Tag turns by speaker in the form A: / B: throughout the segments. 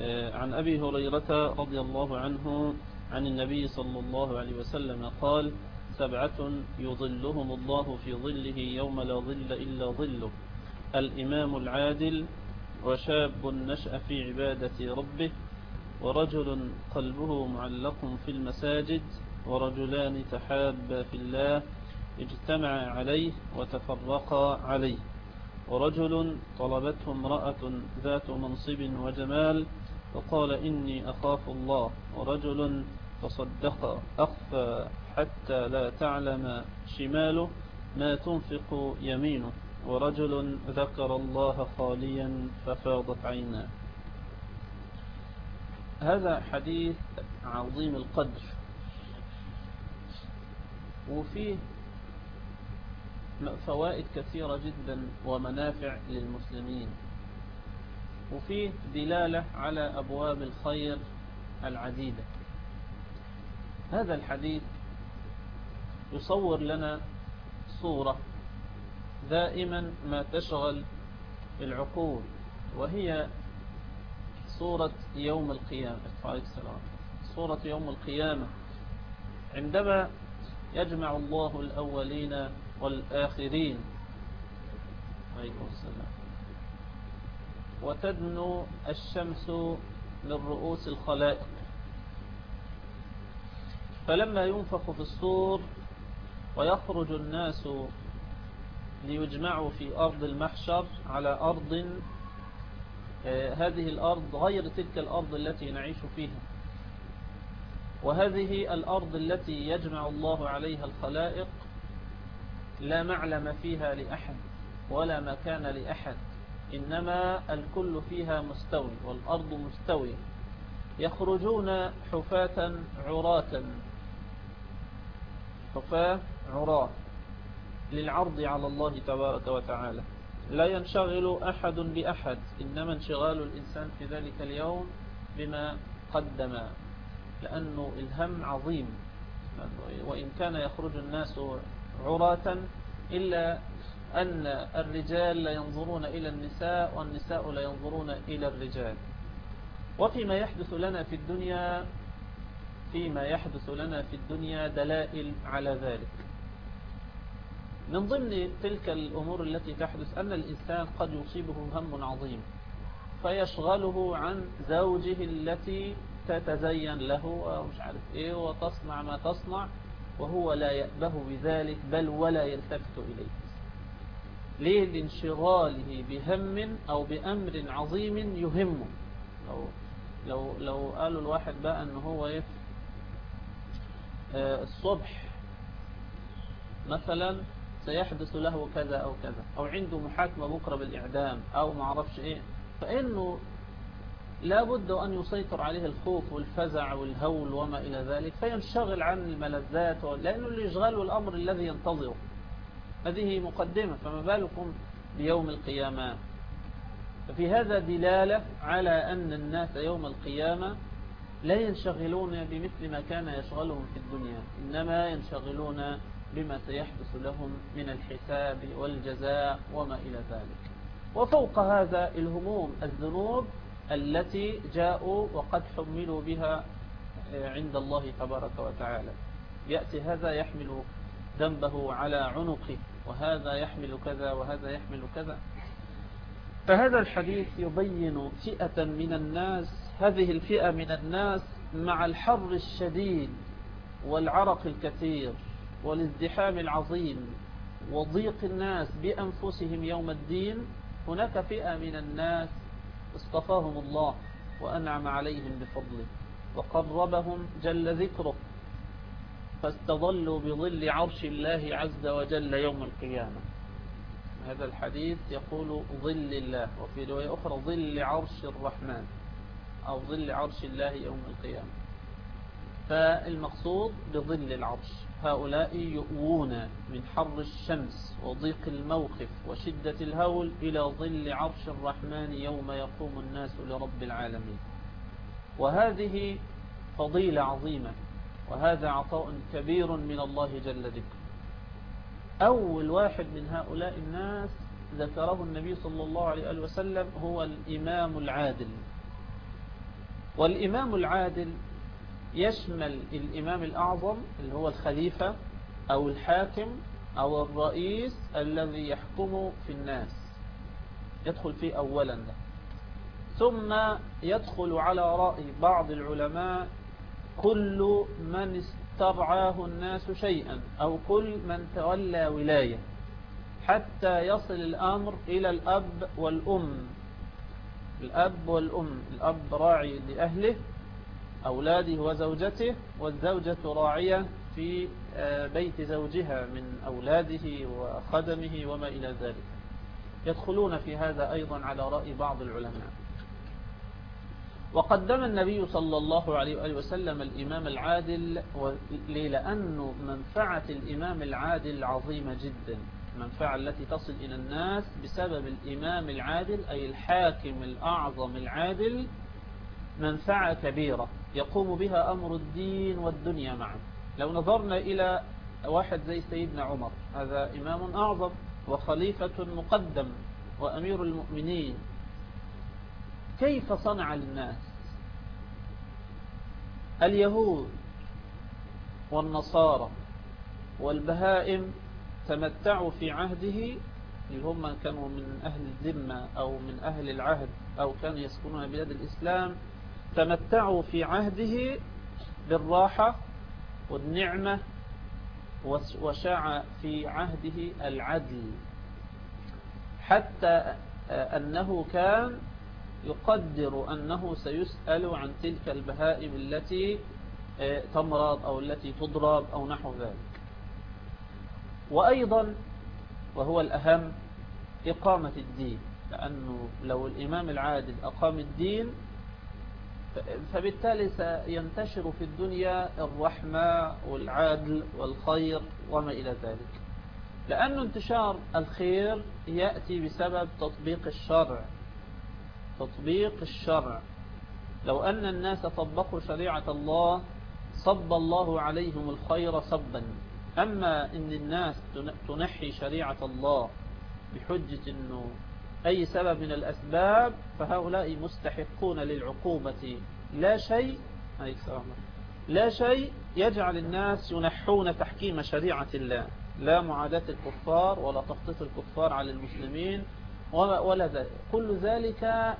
A: آه، عن أبي هريرة رضي الله عنه عن النبي صلى الله عليه وسلم قال سبعة يظلهم الله في ظله يوم لا ظل إلا ظله الإمام العادل وشاب نشأ في عبادة ربه ورجل قلبه معلق في المساجد ورجلان تحابا في الله اجتمع عليه وتفرقا عليه ورجل طلبته امرأة ذات منصب وجمال فقال إني أخاف الله ورجل تصدق أخفى حتى لا تعلم شماله ما تنفق يمينه ورجل ذكر الله خاليا ففاضت عيناه هذا حديث عظيم القدر وفيه فوائد كثيرة جدا ومنافع للمسلمين وفيه دلالة على أبواب الخير العديدة هذا الحديث يصور لنا صورة دائما ما تشغل العقول وهي صورة يوم القيامة صورة يوم القيامة عندما يجمع الله الأولين والآخرين عليكم السلام وتدنو الشمس من رؤوس الخلائق فلما ينفخ في الصور ويخرج الناس ليجمعوا في أرض المحشر على أرض آه، هذه الأرض غير تلك الأرض التي نعيش فيها وهذه الأرض التي يجمع الله عليها الخلائق لا معلم فيها لأحد ولا مكان لأحد إنما الكل فيها مستوي والأرض مستوية يخرجون حفاة عراة حفاة عراة للعرض على الله تبارك وتعالى لا ينشغل أحد بأحد إنما انشغال الإنسان في ذلك اليوم بما قدم لأنه الهم عظيم وإن كان يخرج الناس عراة إلا أن الرجال لا ينظرون إلى النساء والنساء لا ينظرون إلى الرجال وفيما يحدث لنا في الدنيا فيما يحدث لنا في الدنيا دلائل على ذلك من ضمن تلك الأمور التي تحدث أن الإنسان قد يصيبه هم عظيم فيشغله عن زوجه التي تتزين له ومش عارف إيه وتصنع ما تصنع وهو لا يأبه بذلك بل ولا يلتفت إليه ليه لانشغاله بهم أو بأمر عظيم يهمه لو, لو, لو قالوا الواحد بقى أن هو إيه آه، الصبح مثلا سيحدث له كذا أو كذا أو عنده محاكمة بكرة بالإعدام أو معرفش إيه فإنه لابد أن يسيطر عليه الخوف والفزع والهول وما إلى ذلك فينشغل عن الملذات لأنه الإشغال والأمر الذي ينتظره هذه مقدمة فما بالكم بيوم القيامة ففي هذا دلالة على أن الناس يوم القيامة لا ينشغلون بمثل ما كان يشغلهم في الدنيا إنما ينشغلون بما سيحدث لهم من الحساب والجزاء وما إلى ذلك وفوق هذا الهموم الذنوب التي جاءوا وقد حملوا بها آه، عند الله تبارك وتعالى يأتي هذا يحمل ذنبه على عنقه وهذا يحمل كذا وهذا يحمل كذا فهذا الحديث يبين فئة من الناس هذه الفئة من الناس مع الحر الشديد والعرق الكثير والازدحام العظيم وضيق الناس بأنفسهم يوم الدين هناك فئة من الناس اصطفاهم الله وأنعم عليهم بفضله وقربهم جل ذكره فاستظلوا بظل عرش الله عز وجل يوم القيامة هذا الحديث يقول ظل الله وفي رواية أخرى ظل عرش الرحمن أو ظل عرش الله يوم القيامة فالمقصود بظل العرش هؤلاء يؤوون من حر الشمس وضيق الموقف وشدة الهول إلى ظل عرش الرحمن يوم يقوم الناس لرب العالمين وهذه فضيلة عظيمة وهذا عطاء كبير من الله جل ذكره أول واحد من هؤلاء الناس ذكره النبي صلى الله عليه وسلم هو الإمام العادل والإمام العادل يشمل الإمام الأعظم اللي هو الخليفة أو الحاكم أو الرئيس الذي يحكم في الناس يدخل فيه أولا ده ثم يدخل على رأي بعض العلماء كل من استرعاه الناس شيئا أو كل من تولى ولاية حتى يصل الأمر إلى الأب والأم الأب والأم الأب راعي لأهله أولاده وزوجته والزوجة راعية في آه، بيت زوجها من أولاده وخدمه وما إلى ذلك يدخلون في هذا أيضا على رأي بعض العلماء وقدم النبي صلى الله عليه وآله وسلم الإمام العادل لأن منفعة الإمام العادل عظيمة جدا المنفعة التي تصل إلى الناس بسبب الإمام العادل أي الحاكم الأعظم العادل منفعة كبيرة يقوم بها أمر الدين والدنيا معا لو نظرنا إلى واحد زي سيدنا عمر هذا إمام أعظم وخليفة مقدم وأمير المؤمنين كيف صنع للناس اليهود والنصارى والبهائم تمتعوا في عهده اللي هم كانوا من أهل الذمة أو من أهل العهد أو كانوا يسكنون بلاد الإسلام تمتعوا في عهده بالراحة والنعمة وشاع في عهده العدل حتى أنه كان يقدر أنه سيسأل عن تلك البهائم التي آه، تمرض أو التي تضرب أو نحو ذلك وأيضا وهو الأهم إقامة الدين لأنه لو الإمام العادل أقام الدين فبالتالي سينتشر في الدنيا الرحمة والعدل والخير وما إلى ذلك لأن انتشار الخير يأتي بسبب تطبيق الشرع تطبيق الشرع لو أن الناس طبقوا شريعة الله صب الله عليهم الخير صبا أما إن الناس تنحي شريعة الله بحجة أنه أي سبب من الأسباب فهؤلاء مستحقون للعقوبة لا شيء لا شيء يجعل الناس ينحون تحكيم شريعة الله لا معاداة الكفار ولا تخطيط الكفار على المسلمين ولا ذلك كل ذلك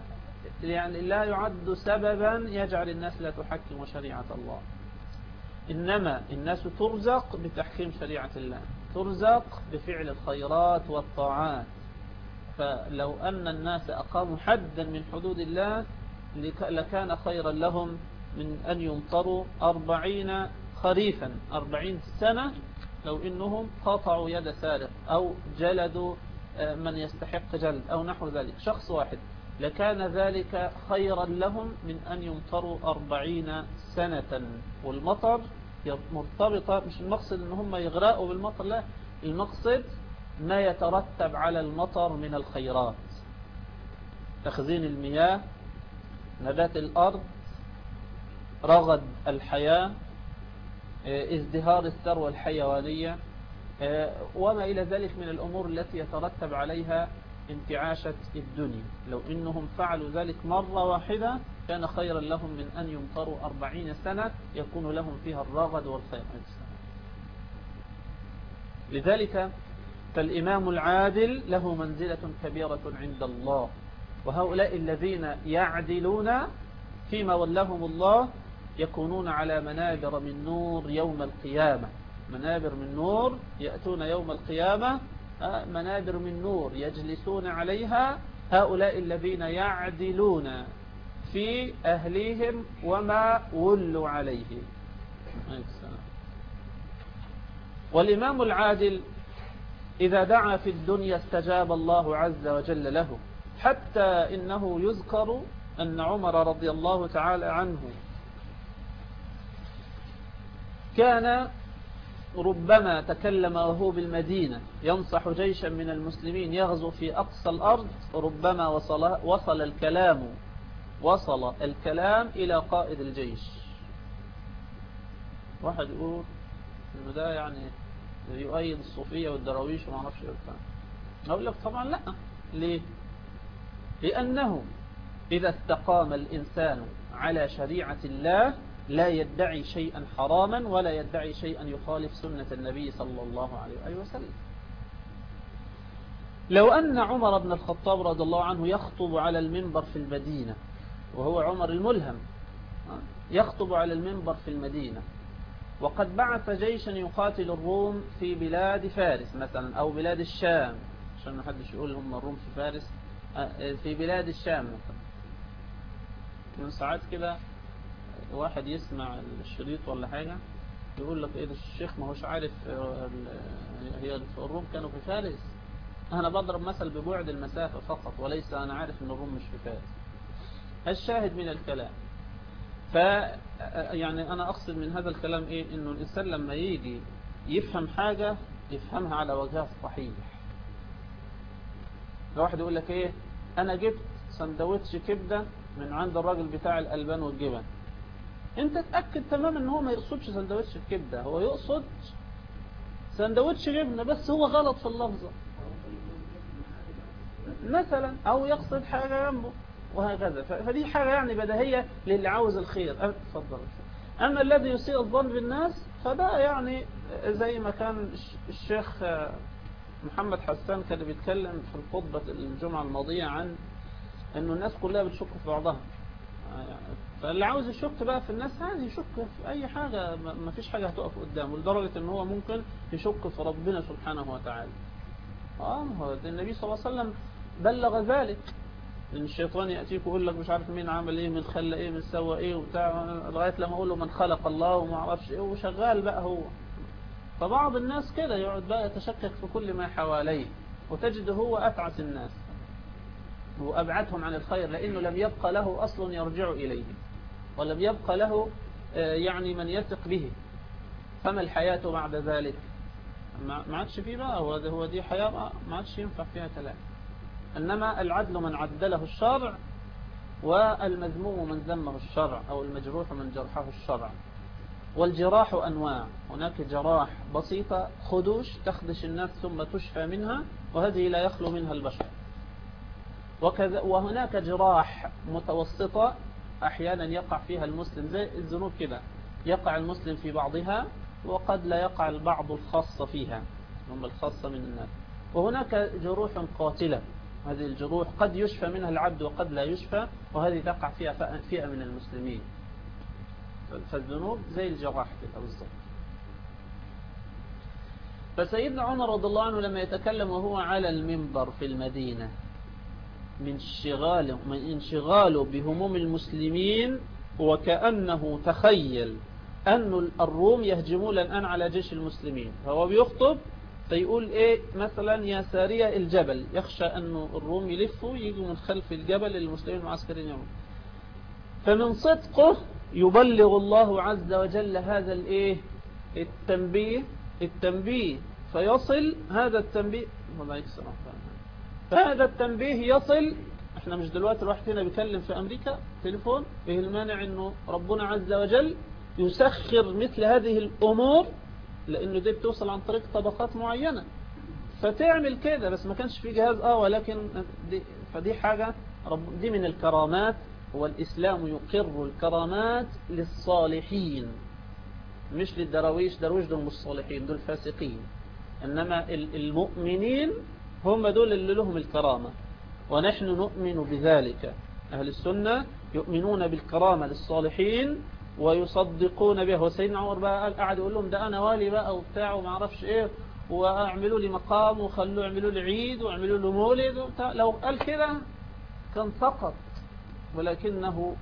A: يعني لا يعد سببا يجعل الناس لا تحكم شريعة الله إنما الناس ترزق بتحكيم شريعة الله ترزق بفعل الخيرات والطاعات فلو أن الناس أقاموا حدا من حدود الله لكان خيرا لهم من أن يمطروا أربعين خريفا أربعين سنة لو إنهم قطعوا يد سارق أو جلدوا آه، من يستحق جلد أو نحو ذلك شخص واحد لكان ذلك خيرا لهم من أن يمطروا أربعين سنة والمطر مرتبطة مش المقصد أن هم يغرقوا بالمطر لا المقصد ما يترتب على المطر من الخيرات تخزين المياه نبات الأرض رغد الحياة آه، ازدهار الثروة الحيوانية آه، وما إلى ذلك من الأمور التي يترتب عليها انتعاشة الدنيا لو إنهم فعلوا ذلك مرة واحدة كان خيرا لهم من أن يمطروا أربعين سنة يكون لهم فيها الرغد والخير لذلك فالإمام العادل له منزلة كبيرة عند الله وهؤلاء الذين يعدلون فيما ولهم الله يكونون على منابر من نور يوم القيامة منابر من نور يأتون يوم القيامة آه، منابر من نور يجلسون عليها هؤلاء الذين يعدلون في أهليهم وما ولوا عليه والإمام العادل إذا دعا في الدنيا استجاب الله عز وجل له حتى إنه يذكر أن عمر رضي الله تعالى عنه كان ربما تكلم وهو بالمدينة ينصح جيشا من المسلمين يغزو في أقصى الأرض ربما وصل, وصل الكلام وصل الكلام إلى قائد الجيش واحد يقول ده يعني يؤيد الصوفية والدراويش وما اعرفش ايه أقول لك طبعا لا ليه لأنه إذا استقام الإنسان على شريعة الله لا يدعي شيئا حراما ولا يدعي شيئا يخالف سنة النبي صلى الله عليه وسلم لو أن عمر بن الخطاب رضي الله عنه يخطب على المنبر في المدينة وهو عمر الملهم يخطب على المنبر في المدينة وقد بعث جيشا يقاتل الروم في بلاد فارس مثلا أو بلاد الشام عشان ما حدش يقول هم الروم في فارس آه، آه، في بلاد الشام مثلا من ساعات كده واحد يسمع الشريط ولا حاجة يقول لك ايه الشيخ ما هوش عارف آه، هي الروم كانوا في فارس انا بضرب مثل ببعد المسافة فقط وليس انا عارف ان الروم مش في فارس الشاهد من الكلام ف يعني أنا أقصد من هذا الكلام إيه إنه الإنسان لما يجي يفهم حاجة يفهمها على وجهها الصحيح لو واحد يقول لك إيه أنا جبت سندوتش كبدة من عند الراجل بتاع الألبان والجبن أنت تأكد تماما إن هو ما يقصدش سندوتش الكبدة هو يقصد سندوتش جبنة بس هو غلط في اللفظة مثلا أو يقصد حاجة جنبه وهكذا فدي حاجة يعني بدهية للي عاوز الخير اتفضل أما الذي يسيء الظن بالناس فده يعني زي ما كان الشيخ محمد حسان كان بيتكلم في الخطبة الجمعة الماضية عن أنه الناس كلها بتشك في بعضها آه، يعني فاللي عاوز يشك بقى في الناس عادي يشك في أي حاجة ما فيش حاجة هتقف قدامه لدرجة أن هو ممكن يشك في ربنا سبحانه وتعالى آه النبي صلى الله عليه وسلم بلغ ذلك الشيطان يأتيك ويقول لك مش عارف مين عمل ايه من خلى ايه من سوى ايه وبتاع لغاية لما اقول له من خلق الله وما اعرفش ايه وشغال بقى هو فبعض الناس كده يقعد بقى يتشكك في كل ما حواليه وتجد هو أتعس الناس وأبعدهم عن الخير لأنه لم يبقى له أصل يرجع إليه ولم يبقى له آه، يعني من يثق به فما الحياة بعد ذلك ما عادش فيه بقى هو دي حياة ما عادش ينفع فيها كلام إنما العدل من عدله الشرع والمذموم من ذمه الشرع أو المجروح من جرحه الشرع والجراح أنواع هناك جراح بسيطة خدوش تخدش الناس ثم تشفى منها وهذه لا يخلو منها البشر وكذا وهناك جراح متوسطة أحيانا يقع فيها المسلم زي الذنوب كده يقع المسلم في بعضها وقد لا يقع البعض الخاصة فيها هم الخاصة من الناس وهناك جروح قاتلة هذه الجروح قد يشفى منها العبد وقد لا يشفى وهذه تقع فيها فئة من المسلمين فالذنوب زي الجراح كده بالضبط فسيدنا عمر رضي الله عنه لما يتكلم وهو على المنبر في المدينة من انشغاله, من انشغاله بهموم المسلمين وكأنه تخيل أن الروم يهجمون الآن على جيش المسلمين فهو بيخطب فيقول ايه مثلا يا سارية الجبل يخشى انه الروم يلفوا يجوا من خلف الجبل للمسلمين المعسكرين يوم فمن صدقه يبلغ الله عز وجل هذا الايه التنبيه التنبيه فيصل هذا التنبيه فهذا التنبيه يصل احنا مش دلوقتي الواحد هنا بيكلم في امريكا تليفون ايه المانع انه ربنا عز وجل يسخر مثل هذه الامور لأنه دي بتوصل عن طريق طبقات معينة فتعمل كده بس ما كانش في جهاز اه ولكن دي فدي حاجة رب دي من الكرامات هو الإسلام يقر الكرامات للصالحين مش للدراويش درويش دول مش صالحين دول فاسقين إنما المؤمنين هم دول اللي لهم الكرامة ونحن نؤمن بذلك أهل السنة يؤمنون بالكرامة للصالحين ويصدقون به وسيدنا عمر بقى قاعد يقول لهم ده انا والي بقى وبتاع وما اعرفش ايه واعملوا لي مقام وخلوه يعملوا لي عيد واعملوا له مولد وبتاع لو قال كده كان سقط ولكنه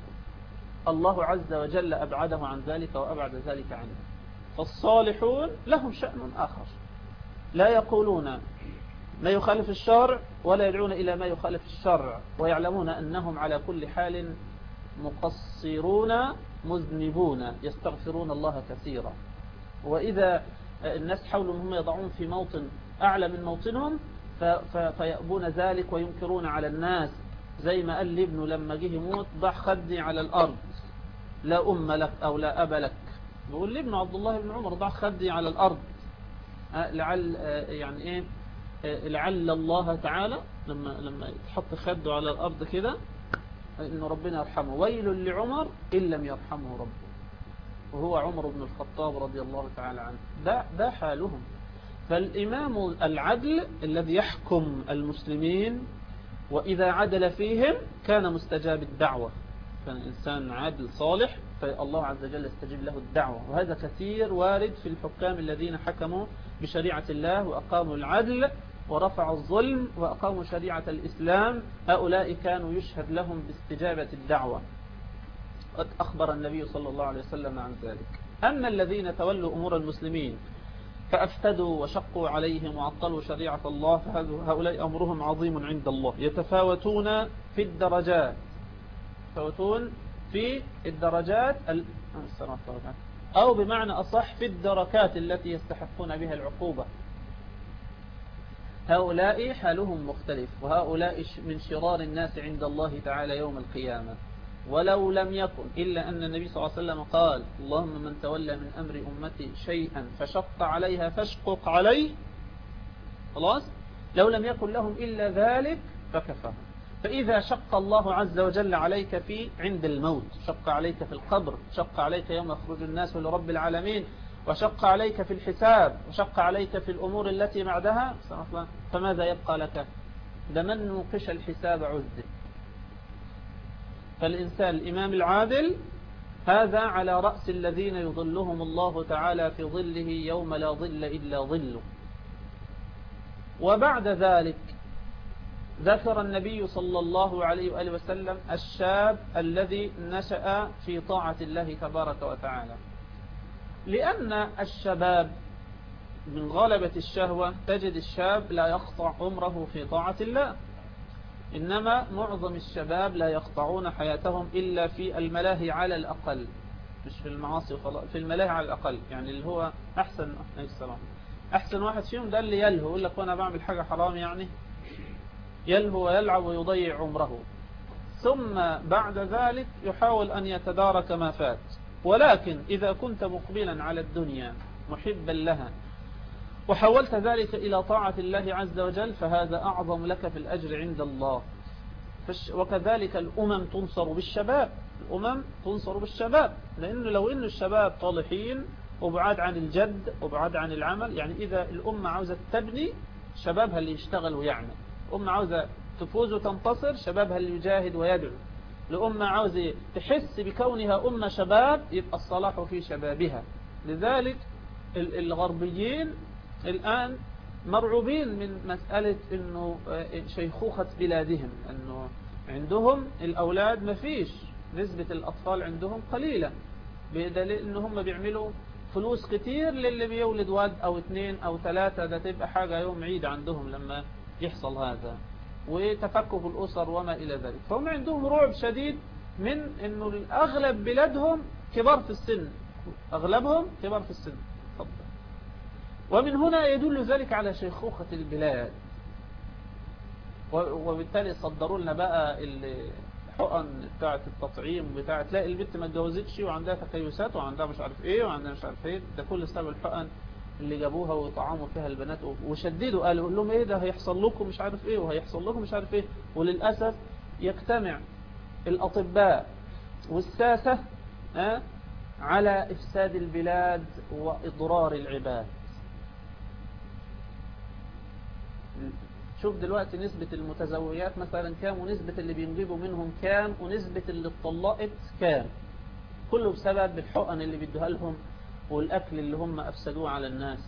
A: الله عز وجل أبعده عن ذلك وأبعد ذلك عنه فالصالحون لهم شأن آخر لا يقولون ما يخالف الشرع ولا يدعون إلى ما يخالف الشرع ويعلمون أنهم على كل حال مقصرون مذنبون يستغفرون الله كثيرا وإذا الناس حولهم هم يضعون في موطن أعلى من موطنهم فيأبون ذلك وينكرون على الناس زي ما قال لابنه لما جه يموت ضع خدي على الأرض لا أم لك أو لا أب لك بيقول لابنه عبد الله بن عمر ضع خدي على الأرض آه، لعل آه، يعني إيه آه، لعل الله تعالى لما لما يتحط خده على الأرض كده إن ربنا يرحمه ويل لعمر إن لم يرحمه ربه وهو عمر بن الخطاب رضي الله تعالى عنه ده, ده حالهم فالإمام العدل الذي يحكم المسلمين وإذا عدل فيهم كان مستجاب الدعوة كان إنسان عادل صالح فالله عز وجل يستجيب له الدعوة وهذا كثير وارد في الحكام الذين حكموا بشريعة الله وأقاموا العدل ورفعوا الظلم وأقاموا شريعة الإسلام هؤلاء كانوا يشهد لهم باستجابة الدعوة قد أخبر النبي صلى الله عليه وسلم عن ذلك أما الذين تولوا أمور المسلمين فأفتدوا وشقوا عليهم وعطلوا شريعة الله فهؤلاء أمرهم عظيم عند الله يتفاوتون في الدرجات يتفاوتون في الدرجات أو بمعنى أصح في الدركات التي يستحقون بها العقوبة هؤلاء حالهم مختلف وهؤلاء من شرار الناس عند الله تعالى يوم القيامة ولو لم يكن إلا أن النبي صلى الله عليه وسلم قال اللهم من تولى من أمر أمتي شيئا فشق عليها فاشقق عليه خلاص لو لم يكن لهم إلا ذلك فكفى فإذا شق الله عز وجل عليك في عند الموت شق عليك في القبر شق عليك يوم يخرج الناس لرب العالمين وشق عليك في الحساب وشق عليك في الأمور التي بعدها فماذا يبقى لك لمن نوقش الحساب عزه فالإنسان الإمام العادل هذا على رأس الذين يظلهم الله تعالى في ظله يوم لا ظل إلا ظله وبعد ذلك ذكر النبي صلى الله عليه وآله وسلم الشاب الذي نشأ في طاعة الله تبارك وتعالى لأن الشباب من غلبة الشهوة تجد الشاب لا يقطع عمره في طاعة الله إنما معظم الشباب لا يقطعون حياتهم إلا في الملاهي على الأقل مش في المعاصي في الملاهي على الأقل يعني اللي هو أحسن السلام أحسن واحد فيهم ده اللي يلهو يقول لك وأنا بعمل حاجة حرام يعني يلهو ويلعب ويضيع عمره ثم بعد ذلك يحاول أن يتدارك ما فات ولكن إذا كنت مقبلا على الدنيا محبا لها وحولت ذلك إلى طاعة الله عز وجل فهذا أعظم لك في الأجر عند الله وكذلك الأمم تنصر بالشباب الأمم تنصر بالشباب لأنه لو أن الشباب طالحين وبعاد عن الجد وبعاد عن العمل يعني إذا الأمة عاوزة تبني شبابها اللي يشتغل ويعمل أمة عاوزة تفوز وتنتصر شبابها اللي يجاهد ويدعو لأمة عاوزة تحس بكونها أمة شباب يبقى الصلاح في شبابها لذلك الغربيين الآن مرعوبين من مسألة أنه آه، شيخوخة بلادهم أنه عندهم الأولاد مفيش نسبة الأطفال عندهم قليلة بدليل أن هم بيعملوا فلوس كتير للي بيولد واد أو اتنين أو تلاتة ده تبقى حاجة يوم عيد عندهم لما يحصل هذا وتفكك الأسر وما إلى ذلك فهم عندهم رعب شديد من أنه أغلب بلادهم كبار في السن أغلبهم كبار في السن ومن هنا يدل ذلك على شيخوخة البلاد وبالتالي صدروا لنا بقى الحقن بتاعة التطعيم بتاعة تلاقي البنت ما اتجوزتش وعندها تكيسات وعندها مش عارف ايه وعندها مش عارف ايه ده كل سبب الحقن اللي جابوها وطعاموا فيها البنات وشددوا قالوا لهم ايه ده هيحصل لكم مش عارف ايه وهيحصل لكم مش عارف ايه وللأسف يجتمع الأطباء والساسة ها آه، على إفساد البلاد وإضرار العباد شوف دلوقتي نسبة المتزوجات مثلا كام ونسبة اللي بينجبوا منهم كام ونسبة اللي اتطلقت كام كله بسبب الحقن اللي بيدوها لهم والأكل اللي هم أفسدوه على الناس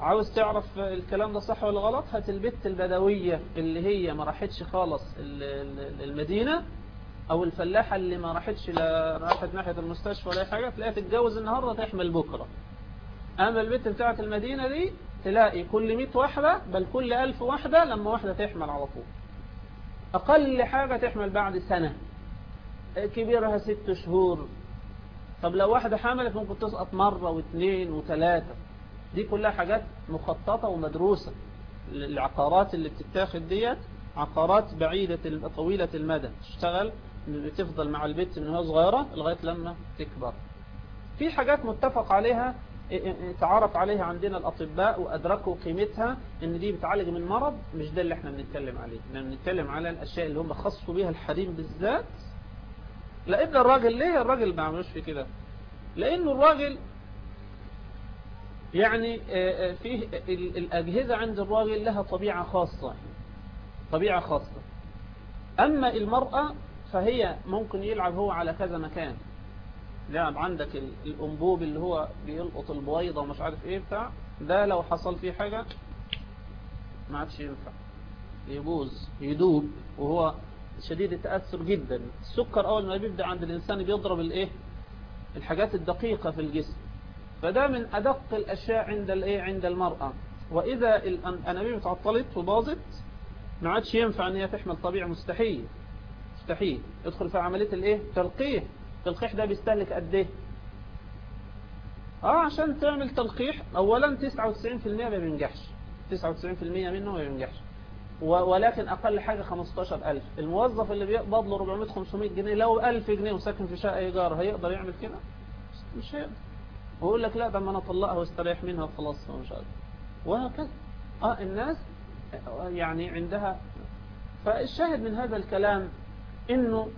A: عاوز تعرف الكلام ده صح ولا غلط هات البت البدوية اللي هي ما راحتش خالص المدينة أو الفلاحة اللي ما راحتش لا راحت ناحية المستشفى ولا حاجة تلاقيها تتجوز النهاردة تحمل بكرة أما البت بتاعة المدينة دي تلاقي كل 100 واحدة بل كل 1000 واحدة لما واحدة تحمل على طول أقل حاجة تحمل بعد سنة كبيرها ست شهور طب لو واحدة حملت ممكن تسقط مرة واثنين وثلاثة دي كلها حاجات مخططة ومدروسة العقارات اللي بتتاخد ديت عقارات بعيدة طويلة المدى تشتغل بتفضل مع البيت من وهي صغيرة لغاية لما تكبر في حاجات متفق عليها تعرف عليها عندنا الأطباء وأدركوا قيمتها ان دي بتعالج من مرض مش ده اللي احنا بنتكلم عليه احنا بنتكلم على الأشياء اللي هم خصوا بيها الحريم بالذات لأن الراجل ليه الراجل ما عملوش في كده لأن الراجل يعني آه، آه، فيه الأجهزة عند الراجل لها طبيعة خاصة طبيعة خاصة أما المرأة فهي ممكن يلعب هو على كذا مكان لعب عندك الأنبوب اللي هو بيلقط البويضة ومش عارف ايه بتاع ده لو حصل فيه حاجة ما عادش ينفع يجوز يدوب وهو شديد التأثر جدا السكر أول ما بيبدأ عند الإنسان بيضرب الإيه الحاجات الدقيقة في الجسم فده من أدق الأشياء عند الإيه عند المرأة وإذا الأنابيب اتعطلت وباظت ما عادش ينفع ان هي تحمل طبيعي مستحيل مستحيل ادخل في عملية الايه تلقيح التلقيح ده بيستهلك قد ايه اه عشان تعمل تلقيح اولا 99% ما بينجحش 99% منه ما بينجحش ولكن أقل حاجة 15000 الموظف اللي بيقبض له 400 500 جنيه لو 1000 جنيه وساكن في شقة إيجار هيقدر يعمل كده مش هيقدر ويقول لك لا ده ما أنا أطلقها واستريح منها وخلاص مش هقدر وهكذا آه الناس يعني عندها فالشاهد من هذا الكلام إنه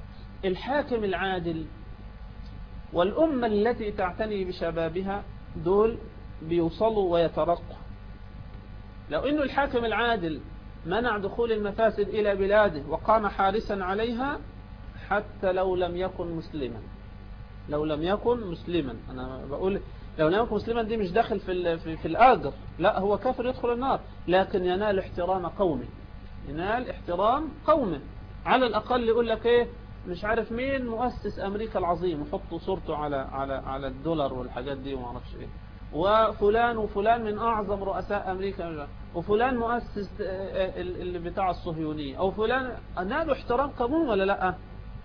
A: الحاكم العادل والأمة التي تعتني بشبابها دول بيوصلوا ويترقوا لو إنه الحاكم العادل منع دخول المفاسد إلى بلاده وقام حارسا عليها حتى لو لم يكن مسلما لو لم يكن مسلما أنا بقول لو لم يكن مسلما دي مش داخل في, في, في الآجر لا هو كافر يدخل النار لكن ينال احترام قومه ينال احترام قومه على الأقل يقول لك ايه مش عارف مين مؤسس أمريكا العظيم وحطوا صورته على على على الدولار والحاجات دي وما اعرفش ايه وفلان وفلان من أعظم رؤساء أمريكا وفلان مؤسس آه، آه، اللي بتاع الصهيونية أو فلان نالوا احترام قبول ولا لأ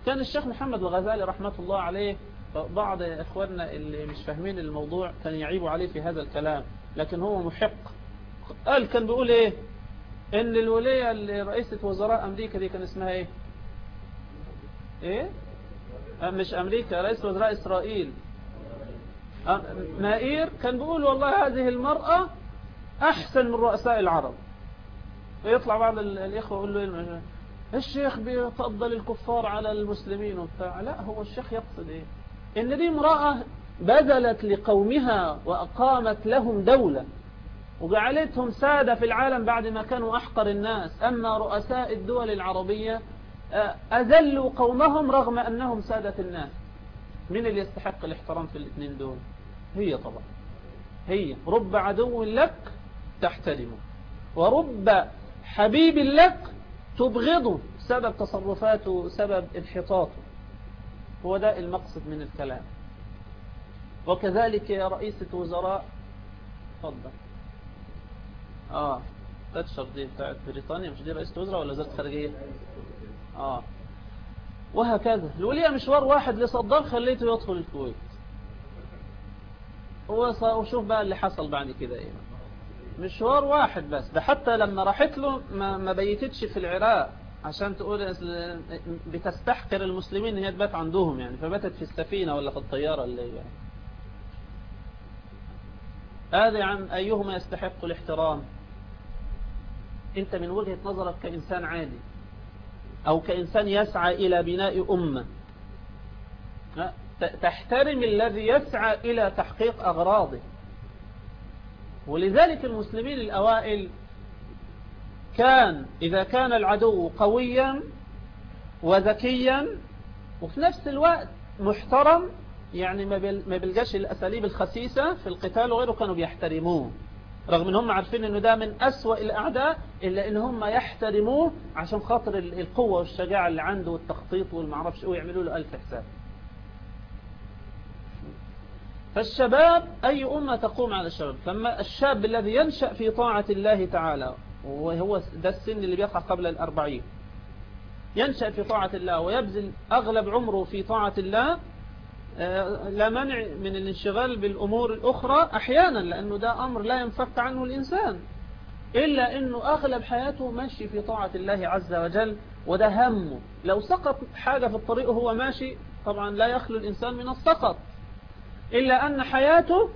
A: كان الشيخ محمد الغزالي رحمة الله عليه بعض إخواننا اللي مش فاهمين الموضوع كان يعيبوا عليه في هذا الكلام لكن هو محق قال كان بيقول إيه إن الولية اللي رئيسة وزراء أمريكا دي كان اسمها إيه إيه آه، مش أمريكا رئيس وزراء إسرائيل مائير كان بيقول والله هذه المرأة أحسن من رؤساء العرب فيطلع بعض الإخوة يقول له إيه؟ الشيخ بيفضل الكفار على المسلمين وبتاع لا هو الشيخ يقصد إيه إن دي امرأة بذلت لقومها وأقامت لهم دولة وجعلتهم سادة في العالم بعد ما كانوا أحقر الناس أما رؤساء الدول العربية آه، أذلوا قومهم رغم أنهم سادة الناس من اللي يستحق الاحترام في الاثنين دول هي طبعا هي رب عدو لك تحترمه ورب حبيب لك تبغضه سبب تصرفاته سبب انحطاطه هو ده المقصد من الكلام وكذلك يا رئيسة وزراء تفضل اه تاتشر دي بتاعت بريطانيا مش دي رئيسة وزراء ولا وزارة خارجية اه وهكذا الولية مشوار واحد لصدام خليته يدخل الكويت وشوف بقى اللي حصل بعد كده ايه مشوار واحد بس ده حتى لما راحت له ما, ما بيتتش في العراق عشان تقول بتستحقر المسلمين ان هي تبات عندهم يعني فباتت في السفينة ولا في الطيارة اللي يعني هذا عن أيهما يستحق الاحترام انت من وجهة نظرك كإنسان عادي أو كإنسان يسعى إلى بناء أمة تحترم الذي يسعى إلى تحقيق أغراضه ولذلك المسلمين الأوائل كان إذا كان العدو قويا وذكيا وفي نفس الوقت محترم يعني ما بيلجاش الأساليب الخسيسة في القتال وغيره كانوا بيحترموه رغم ان هم عارفين انه ده من أسوأ الأعداء إلا ان هم يحترموه عشان خاطر القوة والشجاعة اللي عنده والتخطيط والمعرفش ايه ويعملوا له ألف حساب فالشباب أي أمة تقوم على الشباب فما الشاب الذي ينشأ في طاعة الله تعالى وهو ده السن اللي بيقع قبل الأربعين ينشأ في طاعة الله ويبذل أغلب عمره في طاعة الله آه، لا منع من الانشغال بالأمور الأخرى أحيانا لأنه ده أمر لا ينفك عنه الإنسان إلا أنه أغلب حياته ماشي في طاعة الله عز وجل وده همه لو سقط حاجة في الطريق وهو ماشي طبعا لا يخلو الإنسان من السقط إلا أن حياته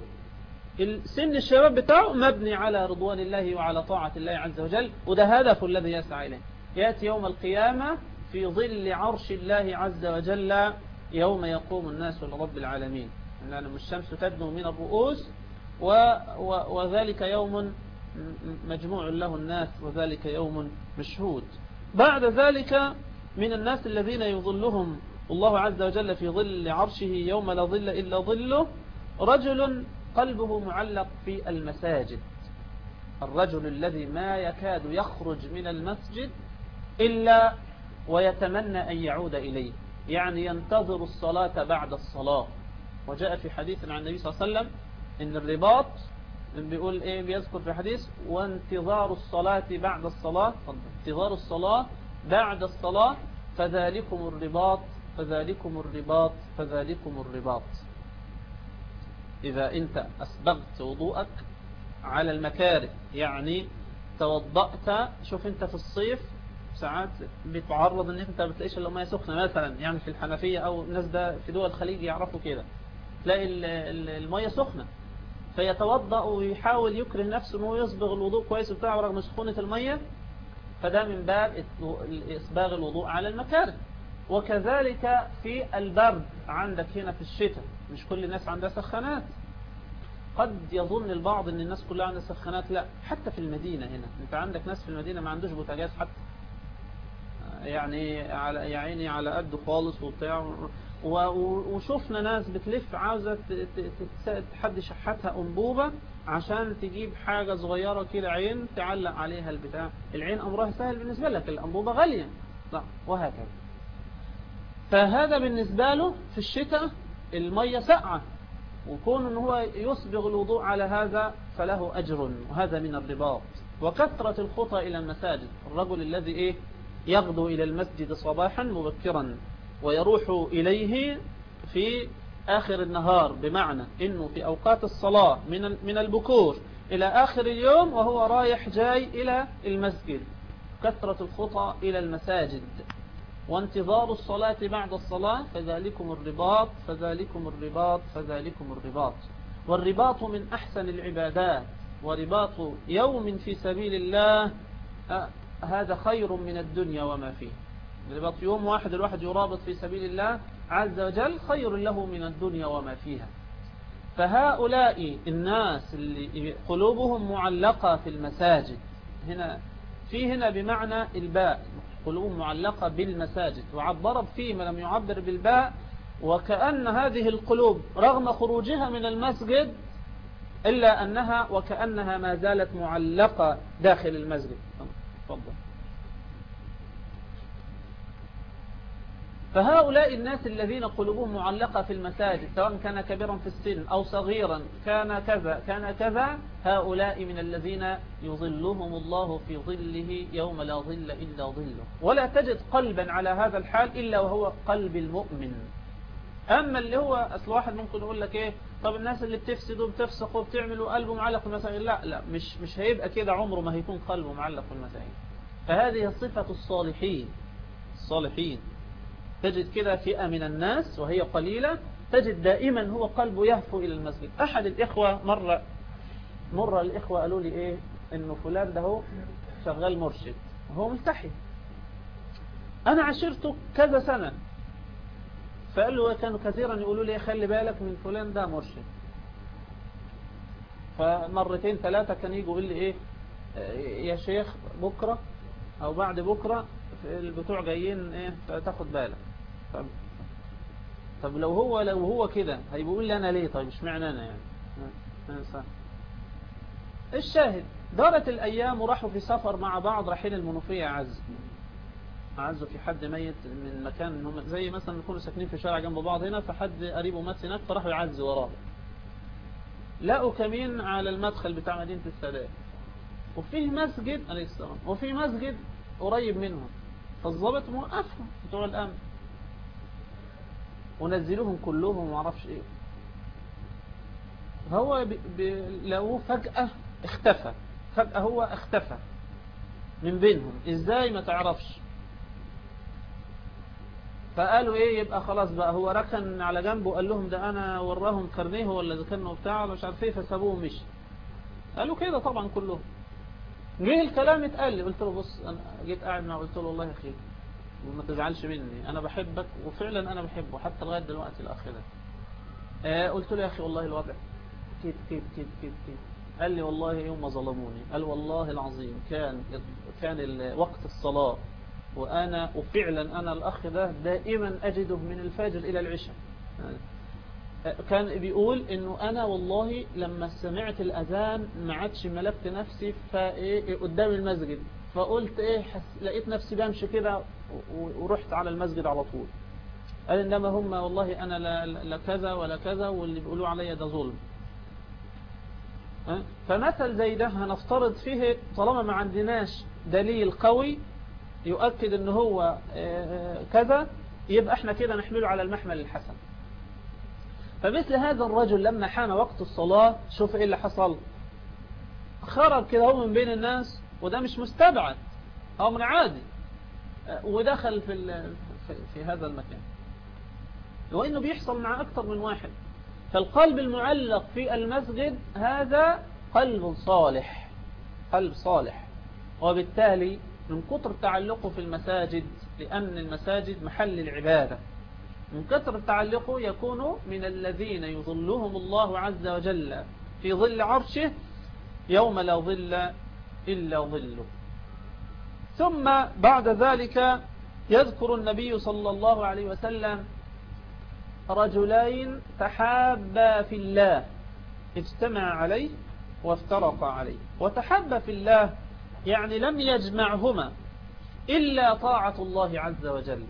A: سن الشباب بتاعه مبني على رضوان الله وعلى طاعة الله عز وجل وده هدف الذي يسعى إليه يأتي يوم القيامة في ظل عرش الله عز وجل يوم يقوم الناس لرب العالمين لأن يعني الشمس تدنو من الرؤوس و و وذلك يوم مجموع له الناس وذلك يوم مشهود بعد ذلك من الناس الذين يظلهم والله عز وجل في ظل عرشه يوم لا ظل إلا ظله رجل قلبه معلق في المساجد الرجل الذي ما يكاد يخرج من المسجد إلا ويتمنى أن يعود إليه يعني ينتظر الصلاة بعد الصلاة وجاء في حديث عن النبي صلى الله عليه وسلم إن الرباط بيقول إيه بيذكر في حديث وانتظار الصلاة بعد الصلاة انتظار الصلاة بعد الصلاة فذلكم الرباط فذلكم الرباط فذلكم الرباط إذا أنت أسبغت وضوءك على المكاره يعني توضأت شوف أنت في الصيف ساعات بتعرض أنك أنت بتلاقيش إلا ما سخنة مثلا يعني في الحنفية أو الناس ده في دول الخليج يعرفوا كده تلاقي المية سخنة فيتوضأ ويحاول يكره نفسه أنه يصبغ الوضوء كويس بتاعه رغم سخونة المية فده من باب إصباغ الوضوء على المكاره وكذلك في البرد عندك هنا في الشتاء مش كل الناس عندها سخانات قد يظن البعض ان الناس كلها عندها سخانات لا حتى في المدينة هنا انت عندك ناس في المدينة ما عندوش بوتاجاز حتى يعني على يعني على قد خالص وبتاع وشفنا ناس بتلف عاوزة حد شحتها أنبوبة عشان تجيب حاجة صغيرة كده عين تعلق عليها البتاع العين أمرها سهل بالنسبة لك الأنبوبة غالية لا وهكذا فهذا بالنسبة له في الشتاء المية ساقعة وكون أنه هو الوضوء على هذا فله أجر وهذا من الرباط وكثرة الخطى إلى المساجد الرجل الذي إيه يغدو إلى المسجد صباحا مبكرا ويروح إليه في آخر النهار بمعنى أنه في أوقات الصلاة من من البكور إلى آخر اليوم وهو رايح جاي إلى المسجد كثرة الخطى إلى المساجد وانتظار الصلاة بعد الصلاة فذلكم الرباط فذلكم الرباط فذلكم الرباط والرباط من أحسن العبادات ورباط يوم في سبيل الله هذا خير من الدنيا وما فيه رباط يوم واحد الواحد يرابط في سبيل الله عز وجل خير له من الدنيا وما فيها فهؤلاء الناس اللي قلوبهم معلقة في المساجد هنا في هنا بمعنى الباء قلوب معلقة بالمساجد وعبرت فيما لم يعبر بالباء وكأن هذه القلوب رغم خروجها من المسجد إلا أنها وكأنها ما زالت معلقة داخل المسجد تفضل فهؤلاء الناس الذين قلوبهم معلقة في المساجد سواء كان كبيرا في السن أو صغيرا كان كذا كان كذا هؤلاء من الذين يظلهم الله في ظله يوم لا ظل إلا ظله ولا تجد قلبا على هذا الحال إلا وهو قلب المؤمن أما اللي هو أصل واحد ممكن يقول لك إيه طب الناس اللي بتفسد بتفسقوا وبتعمل وقلبه معلق في المساجد لا لا مش, مش هيبقى كده عمره ما هيكون قلبه معلق في المساجد فهذه صفة الصالحين الصالحين تجد كده فئة من الناس وهي قليلة تجد دائما هو قلبه يهفو إلى المسجد أحد الإخوة مرة مرة الإخوة قالوا لي إيه إنه فلان ده هو شغال مرشد هو ملتحي أنا عشرته كذا سنة فقال له كانوا كثيرا يقولوا لي إيه، خلي بالك من فلان ده مرشد فمرتين ثلاثة كان يجوا يقول لي إيه يا شيخ بكرة أو بعد بكرة البتوع جايين إيه تاخد بالك طب طب لو هو لو هو كده هيقول لي انا ليه طيب مش معنى انا يعني انسان الشاهد دارت الايام وراحوا في سفر مع بعض رايحين المنوفيه عز عز في حد ميت من مكان زي مثلا نكونوا ساكنين في شارع جنب بعض هنا فحد قريبه مات هناك فراحوا يعزوا وراه لقوا كمين على المدخل بتاع مدينه السادات وفيه مسجد عليه السلام وفي مسجد قريب منهم فالظابط موقفهم بتوع الامن ونزلوهم كلهم ومعرفش ايه هو لقوه فجأة اختفى فجأة هو اختفى من بينهم ازاي ما تعرفش فقالوا ايه يبقى خلاص بقى هو ركن على جنبه وقال لهم ده انا وراهم كرنيه ولا ذكرنه بتاع ولا مش عارف ايه فسابوه ومشي قالوا كده طبعا كلهم جه الكلام اتقال لي قلت له بص انا جيت قاعد معاه قلت له والله خير وما تزعلش مني أنا بحبك وفعلا أنا بحبه حتى لغاية دلوقتي الأخ ده آه قلت له يا أخي والله الوضع كده كده كده كده قال لي والله يوم ما ظلموني قال والله العظيم كان كان وقت الصلاة وأنا وفعلا أنا الأخ ده دائما أجده من الفجر إلى العشاء آه، كان بيقول انه انا والله لما سمعت الاذان ما عادش ملكت نفسي فايه قدام المسجد فقلت ايه لقيت نفسي بمشي كده ورحت على المسجد على طول قال انما هم والله انا لا, لا كذا ولا كذا واللي بيقولوا عليا ده ظلم فمثل زي ده هنفترض فيه طالما ما عندناش دليل قوي يؤكد ان هو آه، آه، كذا يبقى احنا كده نحمله على المحمل الحسن فمثل هذا الرجل لما حان وقت الصلاة شوف ايه اللي حصل خرج كده هو من بين الناس وده مش مستبعد أمر عادي ودخل في, في هذا المكان وإنه بيحصل مع أكثر من واحد فالقلب المعلق في المسجد هذا قلب صالح قلب صالح وبالتالي من كثر تعلقه في المساجد لأن المساجد محل العبادة من كثر تعلقه يكون من الذين يظلهم الله عز وجل في ظل عرشه يوم لا ظل إلا ظله ثم بعد ذلك يذكر النبي صلى الله عليه وسلم رجلين تحابا في الله اجتمع عليه وافترقا عليه وتحب في الله يعني لم يجمعهما إلا طاعة الله عز وجل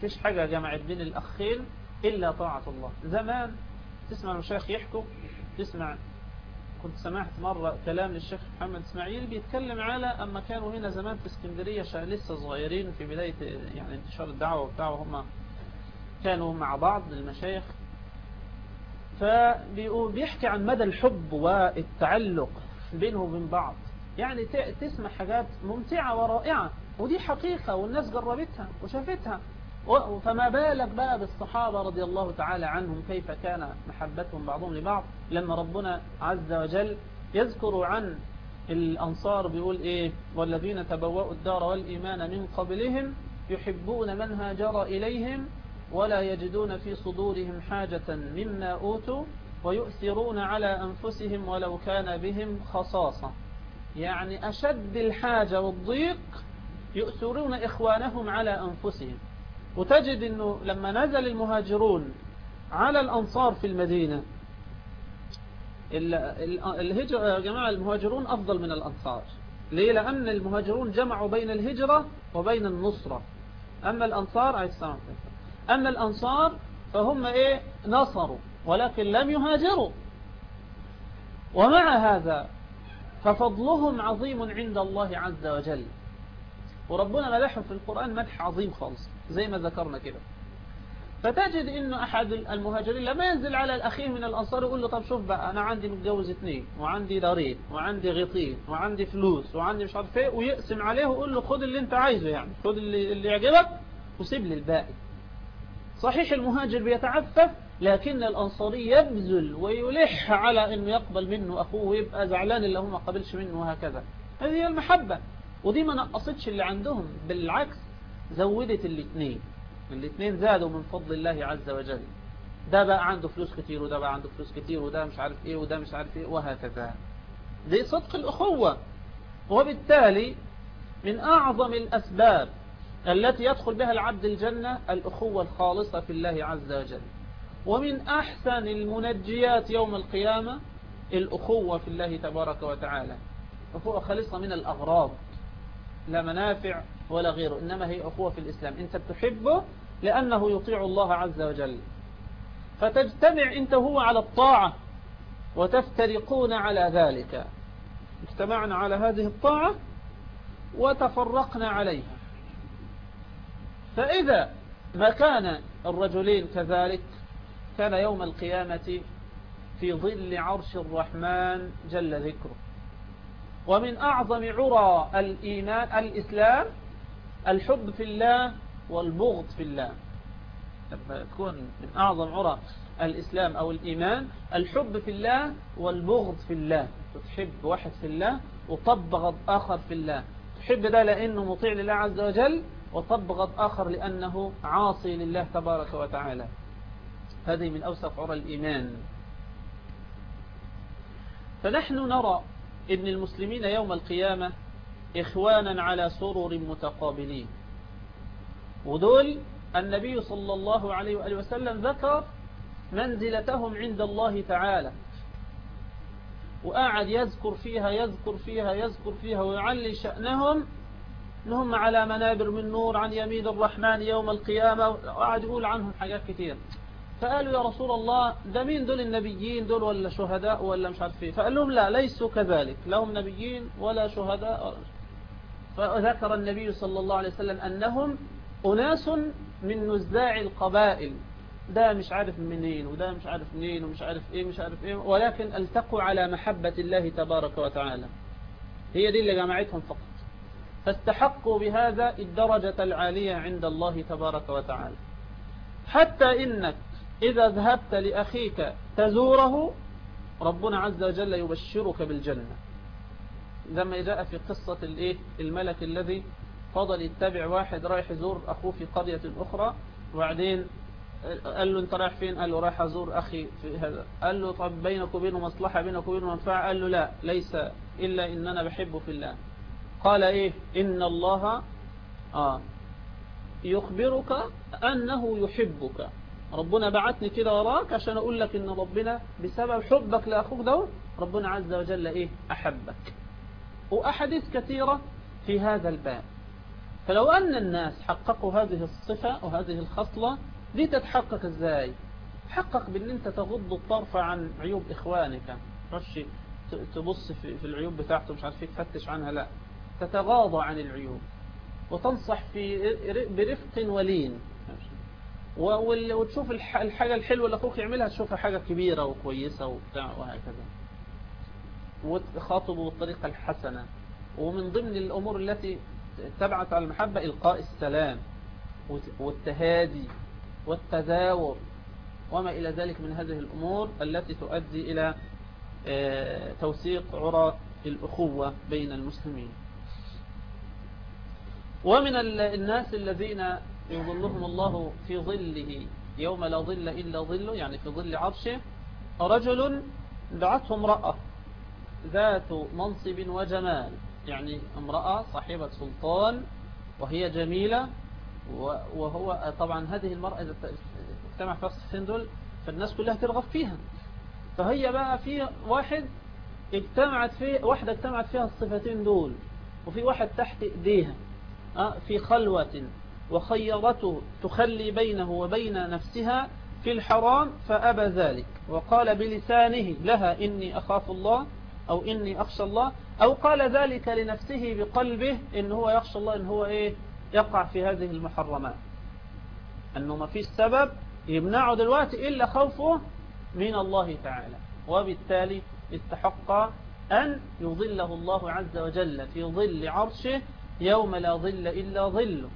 A: فيش حاجة جمعت بين الأخين إلا طاعة الله زمان تسمع الشيخ يحكوا تسمع كنت سمعت مرة كلام للشيخ محمد اسماعيل بيتكلم على أما كانوا هنا زمان في اسكندرية لسه صغيرين في بداية يعني انتشار الدعوة وبتاع هم كانوا مع بعض المشايخ فبيحكي عن مدى الحب والتعلق بينهم وبين بعض يعني تسمع حاجات ممتعة ورائعة ودي حقيقة والناس جربتها وشافتها فما بالك بقى بالصحابة رضي الله تعالى عنهم كيف كان محبتهم بعضهم لبعض لما ربنا عز وجل يذكر عن الأنصار بيقول إيه والذين تبوأوا الدار والإيمان من قبلهم يحبون من هاجر إليهم ولا يجدون في صدورهم حاجة مما أوتوا ويؤثرون على أنفسهم ولو كان بهم خصاصة يعني أشد الحاجة والضيق يؤثرون إخوانهم على أنفسهم وتجد أنه لما نزل المهاجرون على الأنصار في المدينة الهجرة يا جماعة المهاجرون أفضل من الأنصار ليه لأن المهاجرون جمعوا بين الهجرة وبين النصرة أما الأنصار أما الأنصار فهم إيه نصروا ولكن لم يهاجروا ومع هذا ففضلهم عظيم عند الله عز وجل وربنا مدحهم في القرآن مدح عظيم خالص زي ما ذكرنا كده فتجد انه احد المهاجرين لما ينزل على الاخير من الانصار يقول له طب شوف بقى انا عندي متجوز اثنين وعندي دارين وعندي غيطين وعندي فلوس وعندي مش عارف ايه ويقسم عليه ويقول له خد اللي انت عايزه يعني خد اللي, اللي يعجبك وسيب لي الباقي صحيح المهاجر بيتعفف لكن الانصاري يبذل ويلح على انه يقبل منه اخوه ويبقى زعلان اللي هو ما قبلش منه وهكذا هذه هي المحبه ودي ما نقصتش اللي عندهم بالعكس زودت الاثنين الاثنين زادوا من فضل الله عز وجل ده بقى عنده فلوس كتير وده بقى عنده فلوس كتير وده مش عارف ايه وده مش عارف ايه وهكذا دي صدق الأخوة وبالتالي من أعظم الأسباب التي يدخل بها العبد الجنة الأخوة الخالصة في الله عز وجل ومن أحسن المنجيات يوم القيامة الأخوة في الله تبارك وتعالى أخوة خالصة من الأغراض لا منافع ولا غيره إنما هي أخوة في الإسلام أنت بتحبه لأنه يطيع الله عز وجل فتجتمع أنت هو على الطاعة وتفترقون على ذلك اجتمعنا على هذه الطاعة وتفرقنا عليها فإذا ما كان الرجلين كذلك كان يوم القيامة في ظل عرش الرحمن جل ذكره ومن أعظم عرى الإيمان الإسلام الحب في الله والبغض في الله لما تكون من أعظم عرى الإسلام أو الإيمان الحب في الله والبغض في الله تحب واحد في الله وتبغض آخر في الله تحب ده لأنه مطيع لله عز وجل وتبغض آخر لأنه عاصي لله تبارك وتعالى هذه من أوسط عرى الإيمان فنحن نرى ابن المسلمين يوم القيامة إخوانا على سرر متقابلين ودول النبي صلى الله عليه وآله وسلم ذكر منزلتهم عند الله تعالى وقعد يذكر فيها يذكر فيها يذكر فيها ويعلي شأنهم انهم على منابر من نور عن يمين الرحمن يوم القيامة وقعد يقول عنهم حاجات كثيره فقالوا يا رسول الله ده مين دول النبيين دول ولا شهداء ولا مش عارف ايه فقال لهم لا ليسوا كذلك لهم نبيين ولا شهداء إيه. فذكر النبي صلى الله عليه وسلم أنهم أناس من نزاع القبائل ده مش عارف منين وده مش عارف منين ومش عارف ايه مش عارف ايه ولكن التقوا على محبة الله تبارك وتعالى هي دي اللي جمعتهم فقط فاستحقوا بهذا الدرجة العالية عند الله تبارك وتعالى حتى إنك إذا ذهبت لأخيك تزوره ربنا عز وجل يبشرك بالجنة لما جاء في قصة الإيه الملك الذي فضل يتبع واحد رايح يزور أخوه في قرية أخرى وبعدين قال له انت رايح فين قال له رايح أزور أخي في هذا قال له طب بينك وبينه مصلحة بينك وبينه منفعة قال له لا ليس إلا إن أنا بحبه في الله قال إيه إن الله آه يخبرك أنه يحبك ربنا بعتني كده وراك عشان أقول لك إن ربنا بسبب حبك لأخوك ده ربنا عز وجل إيه أحبك وأحاديث كثيرة في هذا الباب فلو أن الناس حققوا هذه الصفة وهذه الخصلة دي تتحقق إزاي حقق بأن أنت تغض الطرف عن عيوب إخوانك رشي تبص في العيوب بتاعته مش عارف تفتش عنها لا تتغاضى عن العيوب وتنصح في برفق ولين وتشوف الحاجة الحلوة اللي أخوك يعملها تشوفها حاجة كبيرة وكويسة وبتاع وهكذا وخاطبه بالطريقة الحسنة ومن ضمن الأمور التي تبعت على المحبة إلقاء السلام والتهادي والتذاور وما إلى ذلك من هذه الأمور التي تؤدي إلى آه، توثيق عرى الأخوة بين المسلمين ومن الناس الذين يظلهم الله في ظله يوم لا ظل إلا ظله يعني في ظل عرشه رجل دعته امرأة ذات منصب وجمال يعني امرأة صاحبة سلطان وهي جميلة وهو طبعا هذه المرأة إذا اجتمع في السن دول فالناس كلها ترغب فيها فهي بقى في واحد اجتمعت فيه واحدة اجتمعت فيها الصفتين دول وفي واحد تحت ايديها آه، في خلوة وخيرته تخلي بينه وبين نفسها في الحرام فأبى ذلك وقال بلسانه لها إني أخاف الله أو إني أخشى الله أو قال ذلك لنفسه بقلبه إن هو يخشى الله إن هو إيه يقع في هذه المحرمات أنه ما فيش سبب يمنعه دلوقتي إلا خوفه من الله تعالى وبالتالي استحق أن يظله الله عز وجل في ظل عرشه يوم لا ظل إلا ظله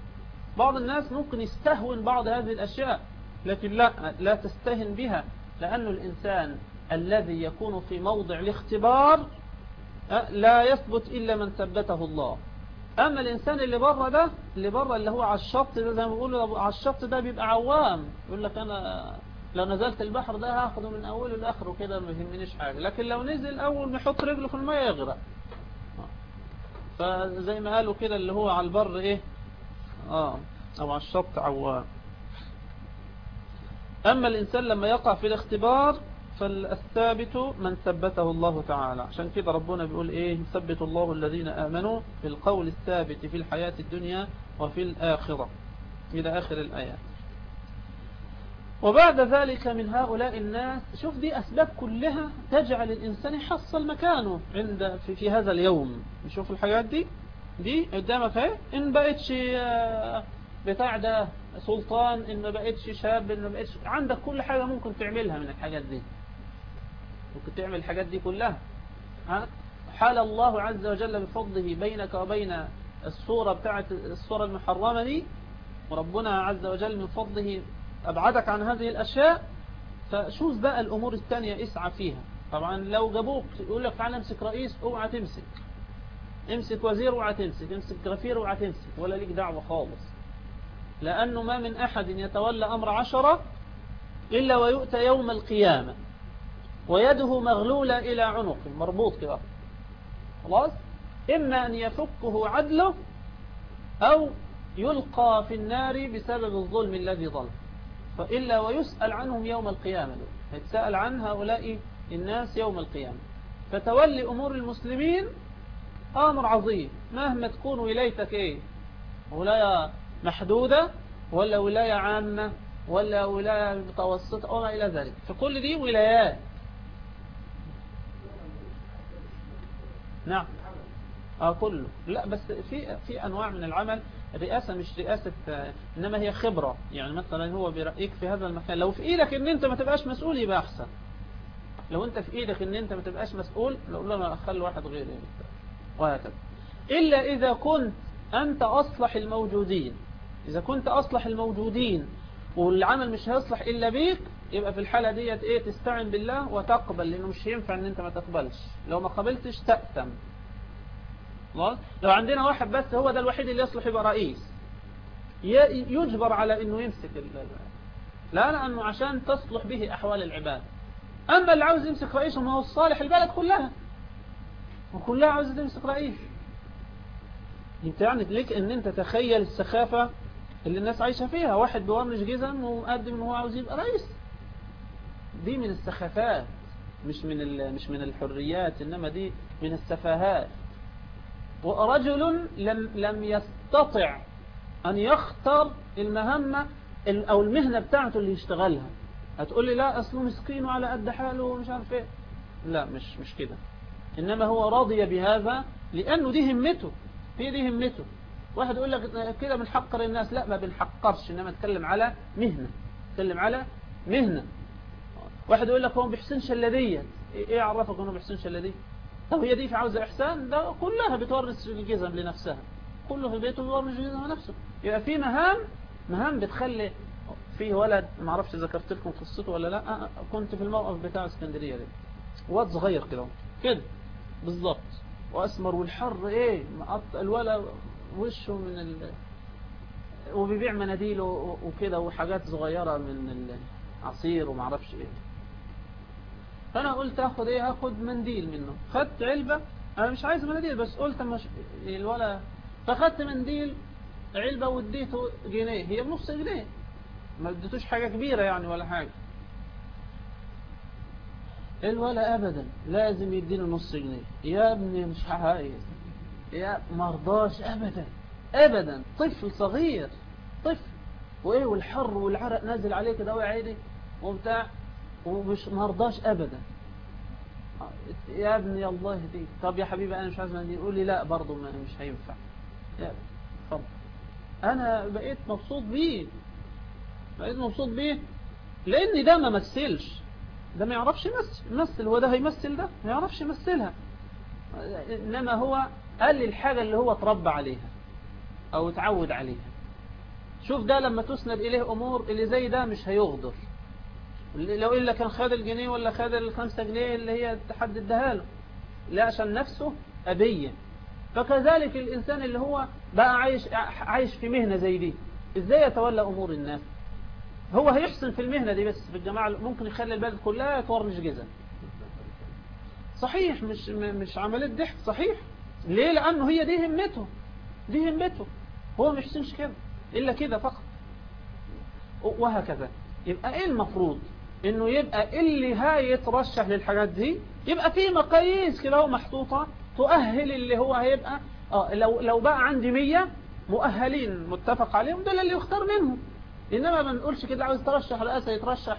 A: بعض الناس ممكن يستهون بعض هذه الأشياء لكن لا, لا تستهن بها لأن الإنسان الذي يكون في موضع الاختبار أه، لا يثبت إلا من ثبته الله أما الإنسان اللي بره ده اللي بره اللي هو على الشط ده زي ما بيقولوا على الشط ده بيبقى عوام يقول لك أنا لو نزلت البحر ده هاخده من أوله لآخره كده ما يهمنيش حاجة لكن لو نزل أول ما يحط رجله في الماء يغرق فزي ما قالوا كده اللي هو على البر إيه آه أو على الشط عوام أما الإنسان لما يقع في الاختبار فالثابت من ثبته الله تعالى عشان كده ربنا بيقول إيه ثبت الله الذين آمنوا في القول الثابت في الحياة الدنيا وفي الآخرة إلى آخر الآيات وبعد ذلك من هؤلاء الناس شوف دي أسباب كلها تجعل الإنسان يحصل مكانه عند في, في هذا اليوم نشوف الحاجات دي دي قدامك اهي ان بقتش آه، بتاع ده سلطان ان ما بقتش شاب ان ما بقتش عندك كل حاجة ممكن تعملها من الحاجات دي ممكن تعمل الحاجات دي كلها حال الله عز وجل بفضله بينك وبين الصورة بتاعت الصورة المحرمة دي وربنا عز وجل من فضله أبعدك عن هذه الأشياء فشوف بقى الأمور الثانية اسعى فيها طبعا لو جابوك يقول لك تعالى امسك رئيس اوعى تمسك امسك وزير وعتمسك امسك غفير وعتمسك ولا ليك دعوة خالص لأنه ما من أحد يتولى أمر عشرة إلا ويؤتى يوم القيامة ويده مغلولة إلى عنقه مربوط كده خلاص إما أن يفكه عدله أو يلقى في النار بسبب الظلم الذي ظلم فإلا ويسأل عنهم يوم القيامة هيتسأل عن هؤلاء الناس يوم القيامة فتولي أمور المسلمين أمر عظيم مهما تكون ولايتك إيه ولاية محدودة ولا ولاية عامة ولا ولاية متوسطة وما إلى ذلك فكل دي ولايات نعم اه كله لا بس في في انواع من العمل رئاسه مش رئاسه انما هي خبره يعني مثلا هو بيرأيك في هذا المكان لو في ايدك ان انت ما تبقاش مسؤول يبقى احسن لو انت في ايدك ان انت ما تبقاش مسؤول لو أنا اخلي واحد غيري يعني. وهكذا إلا إذا كنت أنت أصلح الموجودين إذا كنت أصلح الموجودين والعمل مش هيصلح إلا بيك يبقى في الحالة ديت إيه تستعن بالله وتقبل لأنه مش ينفع أن أنت ما تقبلش لو ما قبلتش تأتم لو عندنا واحد بس هو ده الوحيد اللي يصلح يبقى رئيس يجبر على أنه يمسك لا لأنه عشان تصلح به أحوال العباد أما اللي عاوز يمسك رئيسه ما هو الصالح البلد كلها وكلها عاوزة تمسك رئيس انت يعني ليك ان انت تخيل السخافة اللي الناس عايشة فيها واحد بيورمش جزم ومقدم ان هو عاوز يبقى رئيس دي من السخافات مش من مش من الحريات انما دي من السفاهات ورجل لم لم يستطع ان يختار المهمة او المهنة بتاعته اللي يشتغلها هتقول لي لا اصله مسكين وعلى قد حاله ومش عارف ايه لا مش مش كده إنما هو راضي بهذا لأنه دي همته في دي همته واحد يقول لك كده بنحقر الناس لا ما بنحقرش إنما نتكلم على مهنة نتكلم على مهنة واحد يقول لك هو ما بيحسنش إلا إيه-, إيه عرفك إنه ما بيحسنش إلا طب هي دي في عاوزة إحسان ده كلها بتورس الجزم لنفسها كله في بيته بيورس الجزم لنفسه يبقى في مهام مهام بتخلي في ولد ما اعرفش ذكرت لكم قصته ولا لا كنت في الموقف بتاع اسكندريه ده واد صغير كده كده بالظبط واسمر والحر ايه مقط الولا وشه من ال... وبيبيع مناديل وكده وحاجات صغيرة من العصير ومعرفش ايه فانا قلت اخد ايه اخد منديل منه خدت علبة انا مش عايز مناديل بس قلت مش الولا فخدت منديل علبة واديته جنيه هي بنص جنيه ما اديتوش حاجة كبيرة يعني ولا حاجة ولا ابدا لازم يديني نص جنيه يا ابني مش عايز يا مرضاش ابدا ابدا طفل صغير طفل وايه والحر والعرق نازل عليه كده عيني وبتاع ومش مرضاش ابدا يا ابني الله يهديك طب يا حبيبي انا مش عايز مني يقول لي لا برضه مش هينفع يا اتفضل انا بقيت مبسوط بيه بقيت مبسوط بيه لان ده ما مثلش ده ما يعرفش يمثل هو ده هيمثل ده ما يعرفش يمثلها إنما هو قال الحاجة اللي هو اتربى عليها أو اتعود عليها شوف ده لما تسند إليه أمور اللي زي ده مش هيغدر لو إلا كان خد الجنيه ولا خد الخمسة جنيه اللي هي تحددها له لا عشان نفسه أبية فكذلك الإنسان اللي هو بقى عايش, عايش في مهنة زي دي إزاي يتولى أمور الناس هو هيحسن في المهنة دي بس في الجماعة ممكن يخلي البلد كلها تورنج جزم صحيح مش مش عملية ضحك صحيح ليه لأنه هي دي همته دي همته هو ما يحسنش كده إلا كده فقط وهكذا يبقى إيه المفروض إنه يبقى اللي هيترشح للحاجات دي يبقى في مقاييس كده هو محطوطة تؤهل اللي هو هيبقى آه لو لو بقى عندي 100 مؤهلين متفق عليهم دول اللي يختار منهم إنما ما نقولش كده عاوز يترشح رئاسة يترشح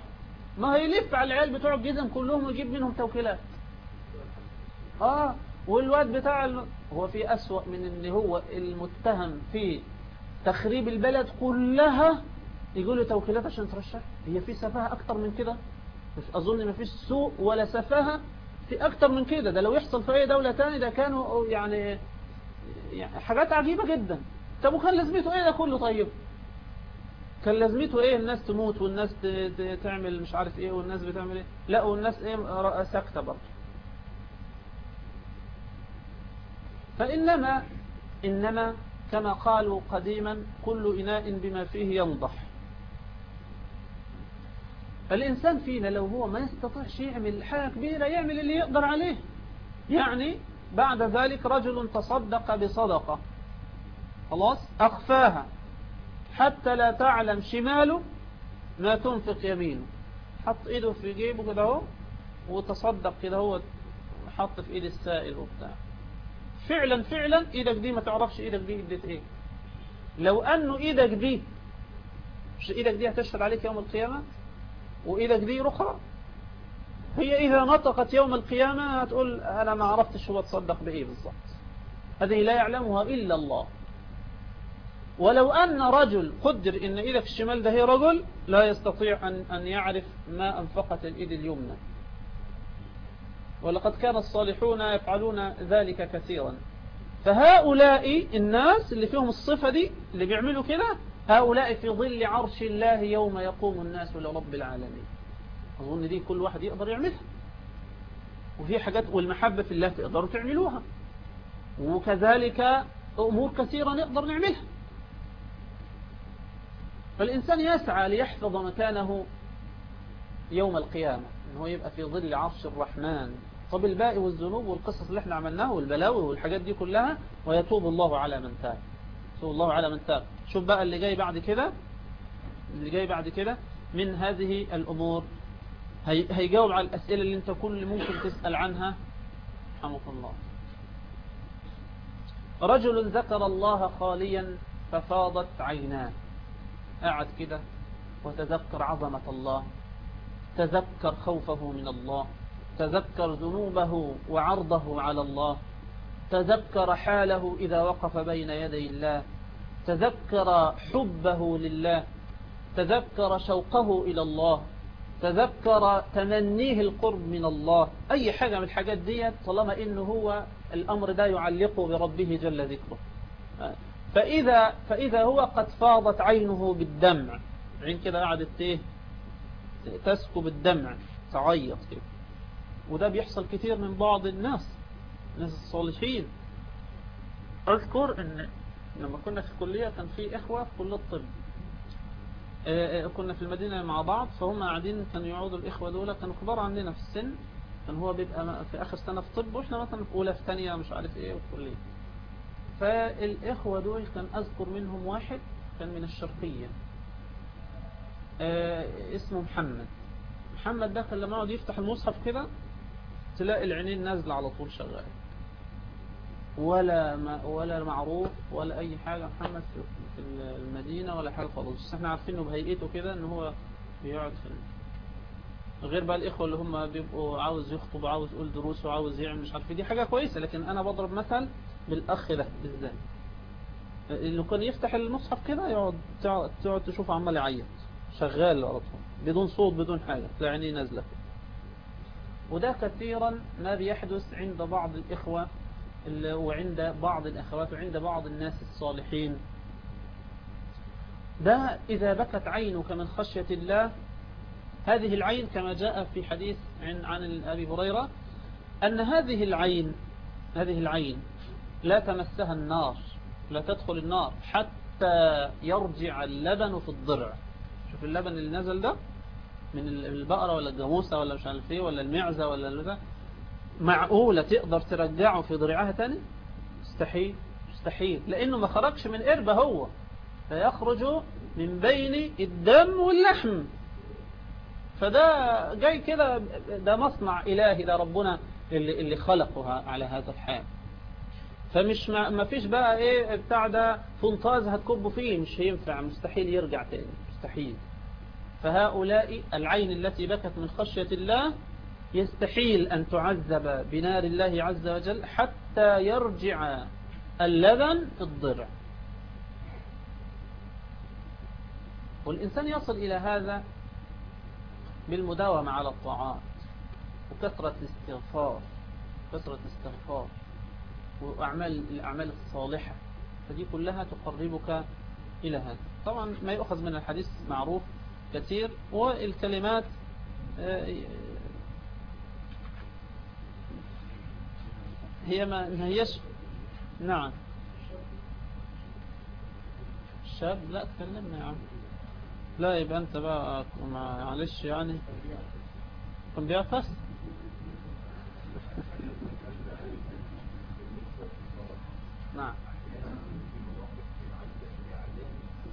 A: ما هيلف على العيال بتوع الجزم كلهم ويجيب منهم توكيلات آه والواد بتاع هو في أسوأ من إن هو المتهم في تخريب البلد كلها يقول له توكيلات عشان ترشح هي في سفاهة أكتر من كده مش أظن ما فيش سوء ولا سفاهة في أكتر من كده ده لو يحصل في أي دولة تاني ده كانوا يعني, يعني حاجات عجيبة جدا طب وكان لازمته إيه ده كله طيب كان لازمته ايه الناس تموت والناس تعمل مش عارف ايه والناس بتعمل ايه لا والناس ايه ساكتة برضه فإنما إنما كما قالوا قديما كل إناء بما فيه ينضح الإنسان فينا لو هو ما يستطعش يعمل حاجة كبيرة يعمل اللي يقدر عليه يعني بعد ذلك رجل تصدق بصدقة خلاص أخفاها حتى لا تعلم شماله ما تنفق يمينه حط ايده في جيبه كده اهو وتصدق كده هو حط في ايد السائل وبتاع فعلا فعلا ايدك دي ما تعرفش ايدك دي ادت ايه لو انه ايدك دي مش ايدك دي هتشهد عليك يوم القيامة وايدك دي رخرة هي اذا نطقت يوم القيامة هتقول انا ما عرفتش هو تصدق بايه بالظبط هذه لا يعلمها الا الله ولو أن رجل قدر إن إيدك الشمال ده هي رجل لا يستطيع أن, أن يعرف ما أنفقت الإيد اليمنى ولقد كان الصالحون يفعلون ذلك كثيرا فهؤلاء الناس اللي فيهم الصفة دي اللي بيعملوا كده هؤلاء في ظل عرش الله يوم يقوم الناس لرب العالمين أظن دي كل واحد يقدر يعملها وفي حاجات والمحبة في الله تقدروا تعملوها وكذلك أمور كثيرة نقدر نعملها فالإنسان يسعى ليحفظ مكانه يوم القيامة إن هو يبقى في ظل عرش الرحمن طب الباء والذنوب والقصص اللي احنا عملناها والبلاوي والحاجات دي كلها ويتوب الله على من تاب يتوب الله على من تاب شوف بقى اللي جاي بعد كده اللي جاي بعد كده من هذه الأمور هي هيجاوب على الأسئلة اللي انت كل ممكن تسأل عنها حمد الله رجل ذكر الله خاليا ففاضت عيناه قعد كده وتذكر عظمة الله تذكر خوفه من الله تذكر ذنوبه وعرضه على الله تذكر حاله إذا وقف بين يدي الله تذكر حبه لله تذكر شوقه إلى الله تذكر تمنيه القرب من الله أي حاجة من الحاجات دي طالما إنه هو الأمر ده يعلقه بربه جل ذكره فإذا, فإذا هو قد فاضت عينه بالدمع عين كده قعدت ايه تسكب الدمع تعيط كده وده بيحصل كثير من بعض الناس الناس الصالحين أذكر ان لما كنا في الكلية كان في إخوة في كلية الطب آه، آه، كنا في المدينة مع بعض فهم قاعدين كانوا يقعدوا الإخوة دول كانوا كبار عندنا في السن كان هو بيبقى في آخر سنة في طب وإحنا مثلا في أولى في ثانيه مش عارف إيه والكلية فالإخوة دول كان أذكر منهم واحد كان من الشرقية آه اسمه محمد محمد ده كان لما يقعد يفتح المصحف كده تلاقي العينين نازلة على طول شغالة ولا ما ولا معروف ولا أي حاجة محمد في المدينة ولا حاجة خالص بس احنا عارفينه بهيئته كده ان هو بيقعد في غير بقى الإخوة اللي هم بيبقوا عاوز يخطب عاوز يقول دروس وعاوز يعمل مش عارف إيه. دي حاجة كويسة لكن أنا بضرب مثل بالأخ ده بالذات اللي كان يفتح المصحف كده يقعد تقعد تشوف عمال يعيط شغال على طول بدون صوت بدون حاجة لا عينيه نازلة وده كثيرا ما بيحدث عند بعض الإخوة وعند بعض الأخوات وعند بعض الناس الصالحين ده إذا بكت عينك من خشية الله هذه العين كما جاء في حديث عن, عن أبي هريرة أن هذه العين هذه العين لا تمسها النار لا تدخل النار حتى يرجع اللبن في الضرع شوف اللبن اللي نزل ده من البقرة ولا الجاموسة ولا مش عارف ايه ولا المعزة ولا المعزة معقولة تقدر ترجعه في ضرعها تاني مستحيل مستحيل لانه ما خرجش من قربة هو فيخرج من بين الدم واللحم فده جاي كده ده مصنع إلهي ده ربنا اللي, اللي خلقها على هذا الحال فمش ما, ما فيش بقى ايه بتاع ده فنطاز هتكبه فيه مش هينفع مستحيل يرجع تاني مستحيل فهؤلاء العين التي بكت من خشية الله يستحيل أن تعذب بنار الله عز وجل حتى يرجع اللبن الضرع والإنسان يصل إلى هذا بالمداومة على الطاعات وكثرة الاستغفار كثرة الاستغفار وأعمال الأعمال الصالحة فدي كلها تقربك إلى هذا طبعا ما يؤخذ من الحديث معروف كثير والكلمات آه، هي ما هيش نعم شاب لا تكلمنا يا عم لا يبقى انت بقى معلش يعني كم بيعفصل نعم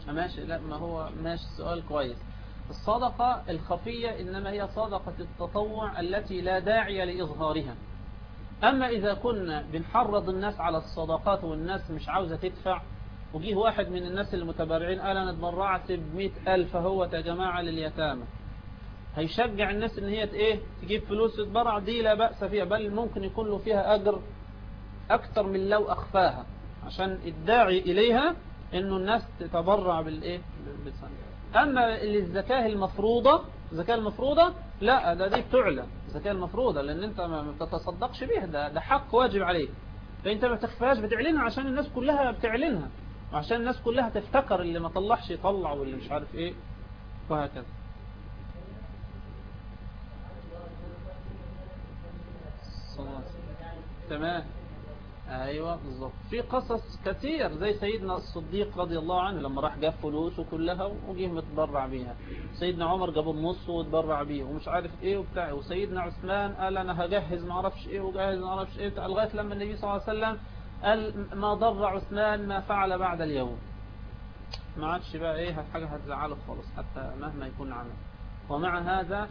A: آه، ماشي لا ما هو ماشي سؤال كويس الصدقة الخفية إنما هي صدقة التطوع التي لا داعي لإظهارها أما إذا كنا بنحرض الناس على الصدقات والناس مش عاوزة تدفع وجيه واحد من الناس المتبرعين قال أنا اتبرعت بمئة ألف هو جماعة لليتامى هيشجع الناس إن هي إيه تجيب فلوس تتبرع دي لا بأس فيها بل ممكن يكون له فيها أجر أكثر من لو أخفاها عشان الداعي إليها إنه الناس تتبرع بالإيه بالسنة أما الزكاة المفروضة الزكاة المفروضة لا ده دي بتعلن الزكاة المفروضة لأن أنت ما بتتصدقش بيها ده, ده حق واجب عليك فأنت ما تخفاهاش بتعلنها عشان الناس كلها بتعلنها وعشان الناس كلها تفتكر اللي ما طلعش يطلع واللي مش عارف إيه وهكذا تمام ايوه بالظبط في قصص كثير زي سيدنا الصديق رضي الله عنه لما راح جاب فلوسه كلها وجه متبرع بيها سيدنا عمر جاب النص وتبرع بيه ومش عارف ايه وبتاع وسيدنا عثمان قال انا هجهز ما اعرفش ايه وجهز ما اعرفش ايه لغايه لما النبي صلى الله عليه وسلم قال ما ضر عثمان ما فعل بعد اليوم ما عادش بقى ايه حاجه هتزعله خالص حتى مهما يكون عمل ومع هذا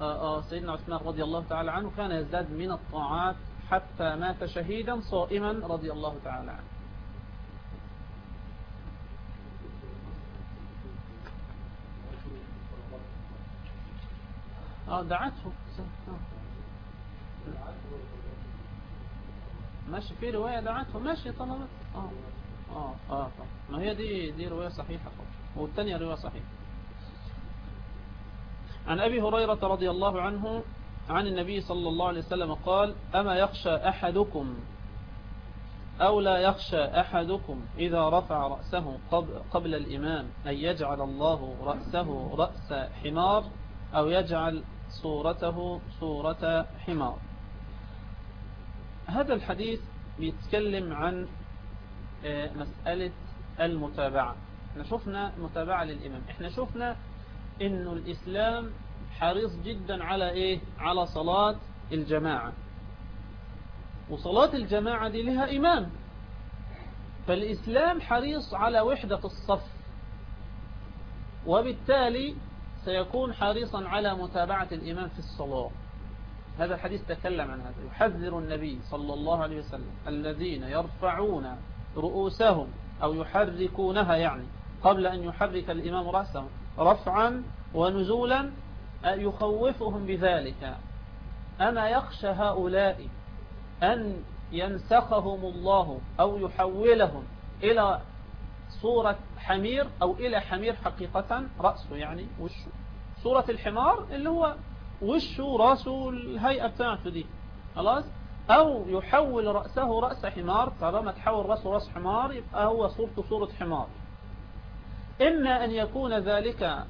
A: آه، آه، سيدنا عثمان رضي الله تعالى عنه كان يزداد من الطاعات حتى مات شهيدا صائما رضي الله تعالى عنه اه دعته ماشي في رواية دعته ماشي طلبت آه،, اه اه اه ما هي دي دي رواية صحيحة والثانية رواية صحيحة عن أبي هريرة رضي الله عنه عن النبي صلى الله عليه وسلم قال أما يخشى أحدكم أو لا يخشى أحدكم إذا رفع رأسه قبل الإمام أن يجعل الله رأسه رأس حمار أو يجعل صورته صورة حمار هذا الحديث بيتكلم عن آه، مسألة المتابعة احنا شفنا متابعة للإمام احنا شفنا انه الإسلام حريص جدا على إيه على صلاة الجماعة وصلاة الجماعة دي لها إمام فالإسلام حريص على وحدة الصف وبالتالي سيكون حريصا على متابعة الإمام في الصلاة هذا الحديث تكلم عن هذا يحذر النبي صلى الله عليه وسلم الذين يرفعون رؤوسهم أو يحركونها يعني قبل أن يحرك الإمام رأسه رفعا ونزولا يخوفهم بذلك أما يخشى هؤلاء أن ينسخهم الله أو يحولهم إلى صورة حمير أو إلى حمير حقيقة رأسه يعني وشه صورة الحمار اللي هو وشه رأسه الهيئة بتاعته دي خلاص أو يحول رأسه رأس حمار طالما تحول رأسه رأس حمار يبقى هو صورته صورة حمار إما أن يكون ذلك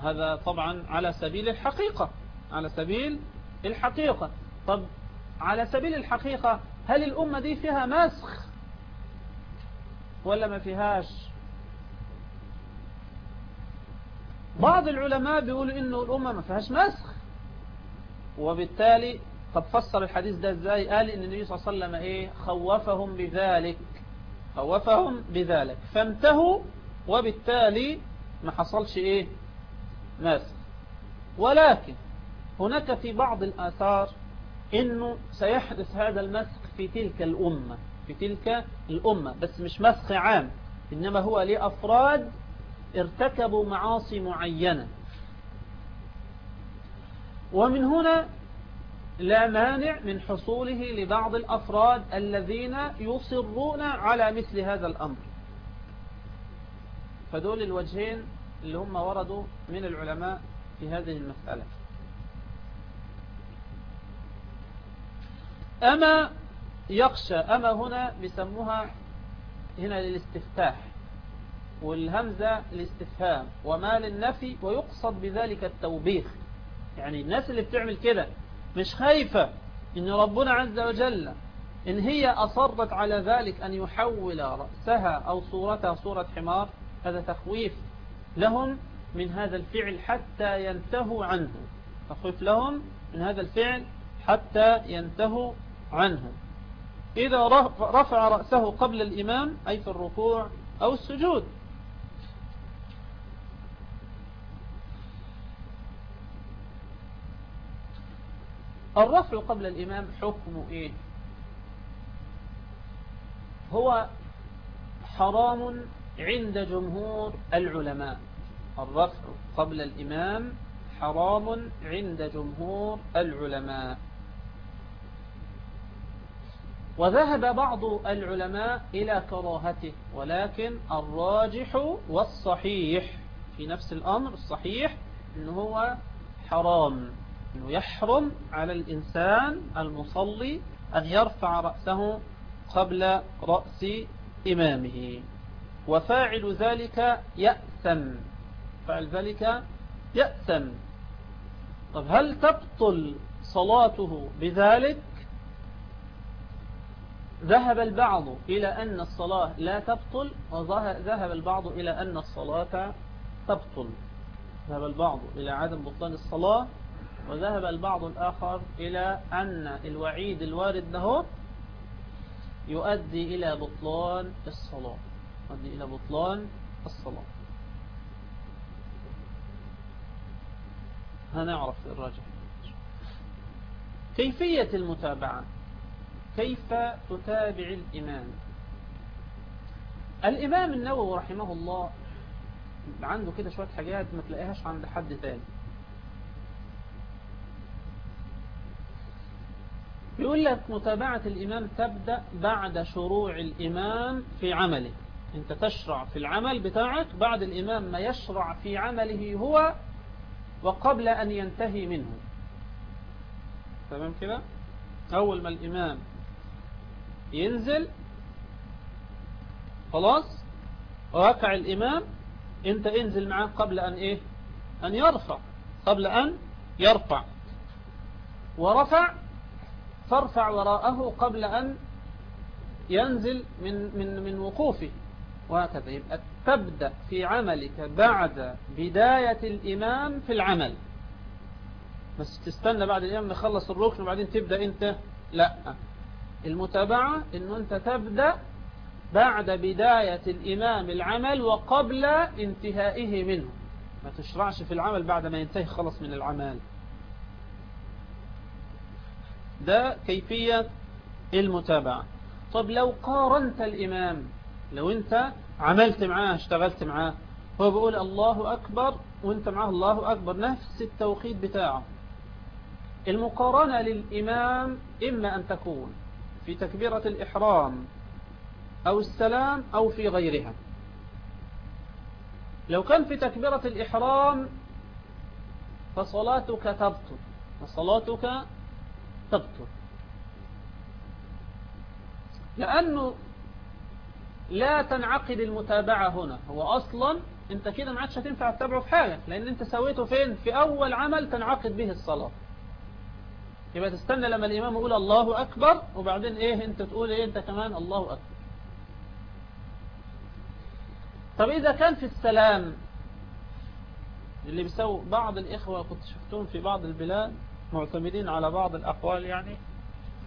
A: هذا طبعا على سبيل الحقيقة على سبيل الحقيقة طب على سبيل الحقيقة هل الأمة دي فيها مسخ ولا ما فيهاش بعض العلماء بيقولوا انه الأمة ما فيهاش مسخ وبالتالي طب فسر الحديث ده ازاي قال ان النبي صلى الله عليه وسلم ايه خوفهم بذلك خوفهم بذلك فانتهوا وبالتالي ما حصلش ايه ماسك ولكن هناك في بعض الآثار أنه سيحدث هذا المسخ في تلك الأمة في تلك الأمة بس مش مسخ عام إنما هو لأفراد ارتكبوا معاصي معينة ومن هنا لا مانع من حصوله لبعض الأفراد الذين يصرون على مثل هذا الأمر فدول الوجهين اللي هم وردوا من العلماء في هذه المسألة أما يخشى أما هنا بيسموها هنا للاستفتاح والهمزة الاستفهام وما للنفي ويقصد بذلك التوبيخ يعني الناس اللي بتعمل كده مش خايفة ان ربنا عز وجل إن هي أصرت على ذلك أن يحول رأسها أو صورتها صورة حمار هذا تخويف لهم من هذا الفعل حتى ينتهوا عنه فخف لهم من هذا الفعل حتى ينتهوا عنه إذا رفع رأسه قبل الإمام أي في الركوع أو السجود الرفع قبل الإمام حكم إيه هو حرام عند جمهور العلماء الرفع قبل الإمام حرام عند جمهور العلماء وذهب بعض العلماء إلى كراهته ولكن الراجح والصحيح في نفس الأمر الصحيح أنه هو حرام أنه يحرم على الإنسان المصلي أن يرفع رأسه قبل رأس إمامه وفاعل ذلك يأثم فعل ذلك يأثم طب هل تبطل صلاته بذلك ذهب البعض إلى أن الصلاة لا تبطل وذهب البعض إلى أن الصلاة تبطل ذهب البعض إلى عدم بطلان الصلاة وذهب البعض الآخر إلى أن الوعيد الوارد له يؤدي إلى بطلان الصلاة يؤدي إلى بطلان الصلاة هنعرف الراجح كيفية المتابعة كيف تتابع الإمام الإمام النووي رحمه الله عنده كده شوية حاجات ما تلاقيهاش عند حد تاني بيقول لك متابعة الإمام تبدأ بعد شروع الإمام في عمله انت تشرع في العمل بتاعك بعد الإمام ما يشرع في عمله هو وقبل أن ينتهي منه تمام كده أول ما الإمام ينزل خلاص ركع الإمام انت انزل معاه قبل أن إيه أن يرفع قبل أن يرفع ورفع فارفع وراءه قبل أن ينزل من, من, من وقوفه وهكذا يبقى تبدأ في عملك بعد بداية الإمام في العمل بس تستنى بعد الإمام يخلص الركن وبعدين تبدأ أنت لا المتابعة أن أنت تبدأ بعد بداية الإمام العمل وقبل انتهائه منه ما تشرعش في العمل بعد ما ينتهي خلص من العمل ده كيفية المتابعة طب لو قارنت الإمام لو أنت عملت معاه اشتغلت معاه هو بيقول الله أكبر وانت معاه الله أكبر نفس التوقيت بتاعه المقارنة للإمام إما أن تكون في تكبيرة الإحرام أو السلام أو في غيرها لو كان في تكبيرة الإحرام فصلاتك تبطل فصلاتك تبطل لأنه لا تنعقد المتابعة هنا هو أصلا أنت كده ما عادش هتنفع تتابعه في حاجة لأن أنت سويته فين في أول عمل تنعقد به الصلاة يبقى تستنى لما الإمام يقول الله أكبر وبعدين إيه أنت تقول إيه أنت كمان الله أكبر طب إذا كان في السلام اللي بيسووا بعض الإخوة كنت شفتهم في بعض البلاد معتمدين على بعض الأقوال يعني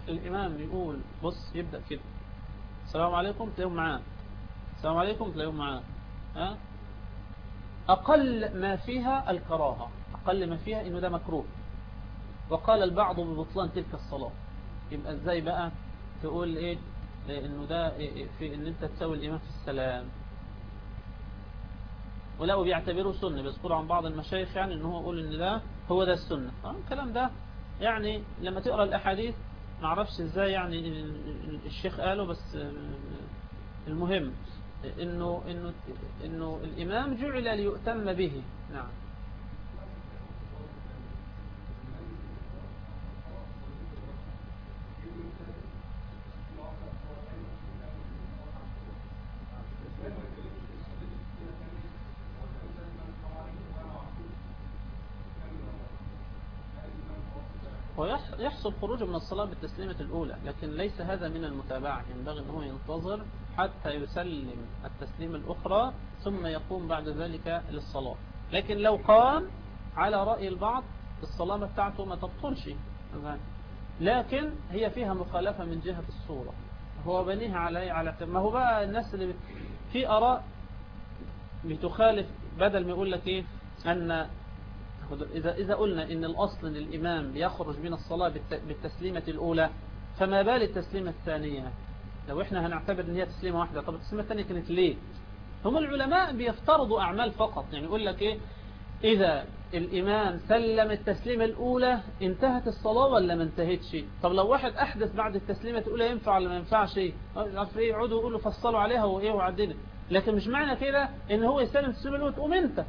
A: الإمام بيقول بص يبدأ كده السلام عليكم تقوم معاه السلام عليكم تلاقيهم معاك ها أقل ما فيها الكراهة أقل ما فيها إنه ده مكروه وقال البعض ببطلان تلك الصلاة يبقى إزاي بقى تقول إيه إنه ده في إن أنت تساوي الإمام في السلام ولا بيعتبروا سنة بيذكروا عن بعض المشايخ يعني إن هو يقول إن ده هو ده السنة الكلام ده يعني لما تقرأ الأحاديث معرفش إزاي يعني الشيخ قاله بس المهم إنه, إنه, إنه الإمام جعل ليؤتم به نعم الخروج من الصلاة بالتسليمة الأولى لكن ليس هذا من المتابعة ينبغي أنه ينتظر حتى يسلم التسليمة الأخرى ثم يقوم بعد ذلك للصلاة لكن لو قام على رأي البعض الصلاة بتاعته ما تبطلش لكن هي فيها مخالفة من جهة الصورة هو بنيها على إيه؟ على ما هو بقى الناس اللي في آراء بتخالف بدل ما يقول لك ايه أن إذا, إذا قلنا إن الأصل إن الإمام يخرج من الصلاة بالتسليمة الأولى فما بال التسليمة الثانية لو إحنا هنعتبر إن هي تسليمة واحدة طب التسليمة الثانية كانت ليه هم العلماء بيفترضوا أعمال فقط يعني يقول لك إيه إذا الإمام سلم التسليمة الأولى انتهت الصلاة ولا ما انتهتش طب لو واحد أحدث بعد التسليمة الأولى ينفع ولا ما ينفعش إيه يقعدوا يقولوا فصلوا عليها وإيه وعدنا لكن مش معنى كده إن هو يسلم التسليمة الأولى تقوم أنت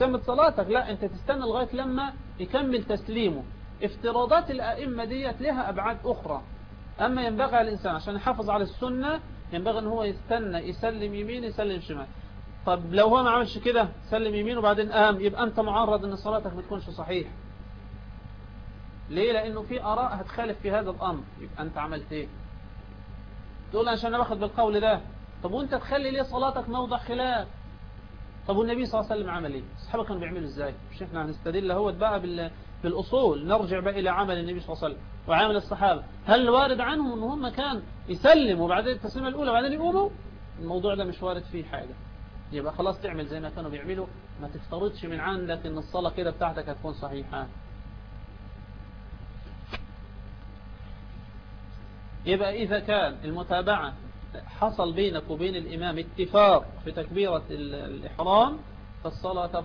A: كمل صلاتك لا انت تستنى لغاية لما يكمل تسليمه افتراضات الأئمة ديت لها أبعاد أخرى أما ينبغي على الإنسان عشان يحافظ على السنة ينبغي أن هو يستنى يسلم يمين يسلم شمال طب لو هو ما عملش كده سلم يمين وبعدين قام يبقى أنت معرض أن صلاتك ما تكونش صحيحة ليه لأنه في آراء هتخالف في هذا الأمر يبقى أنت عملت إيه تقول عشان أنا باخد بالقول ده طب وأنت تخلي ليه صلاتك موضع خلاف طب والنبي صلى الله عليه وسلم عمل ايه الصحابه كانوا بيعملوا ازاي مش احنا هنستدل اهوت بقى بال بالأصول نرجع بقى إلى عمل النبي صلى الله عليه وسلم وعمل الصحابة هل وارد عنهم أن هم كان يسلم وبعدين التسليمة الأولى وبعدين يقوموا الموضوع ده مش وارد فيه حاجة يبقى خلاص تعمل زي ما كانوا بيعملوا ما تفترضش من عندك أن الصلاة كده بتاعتك هتكون صحيحة يبقى إذا كان المتابعة حصل بينك وبين الإمام اتفاق في تكبيرة الإحرام فالصلاة تبطل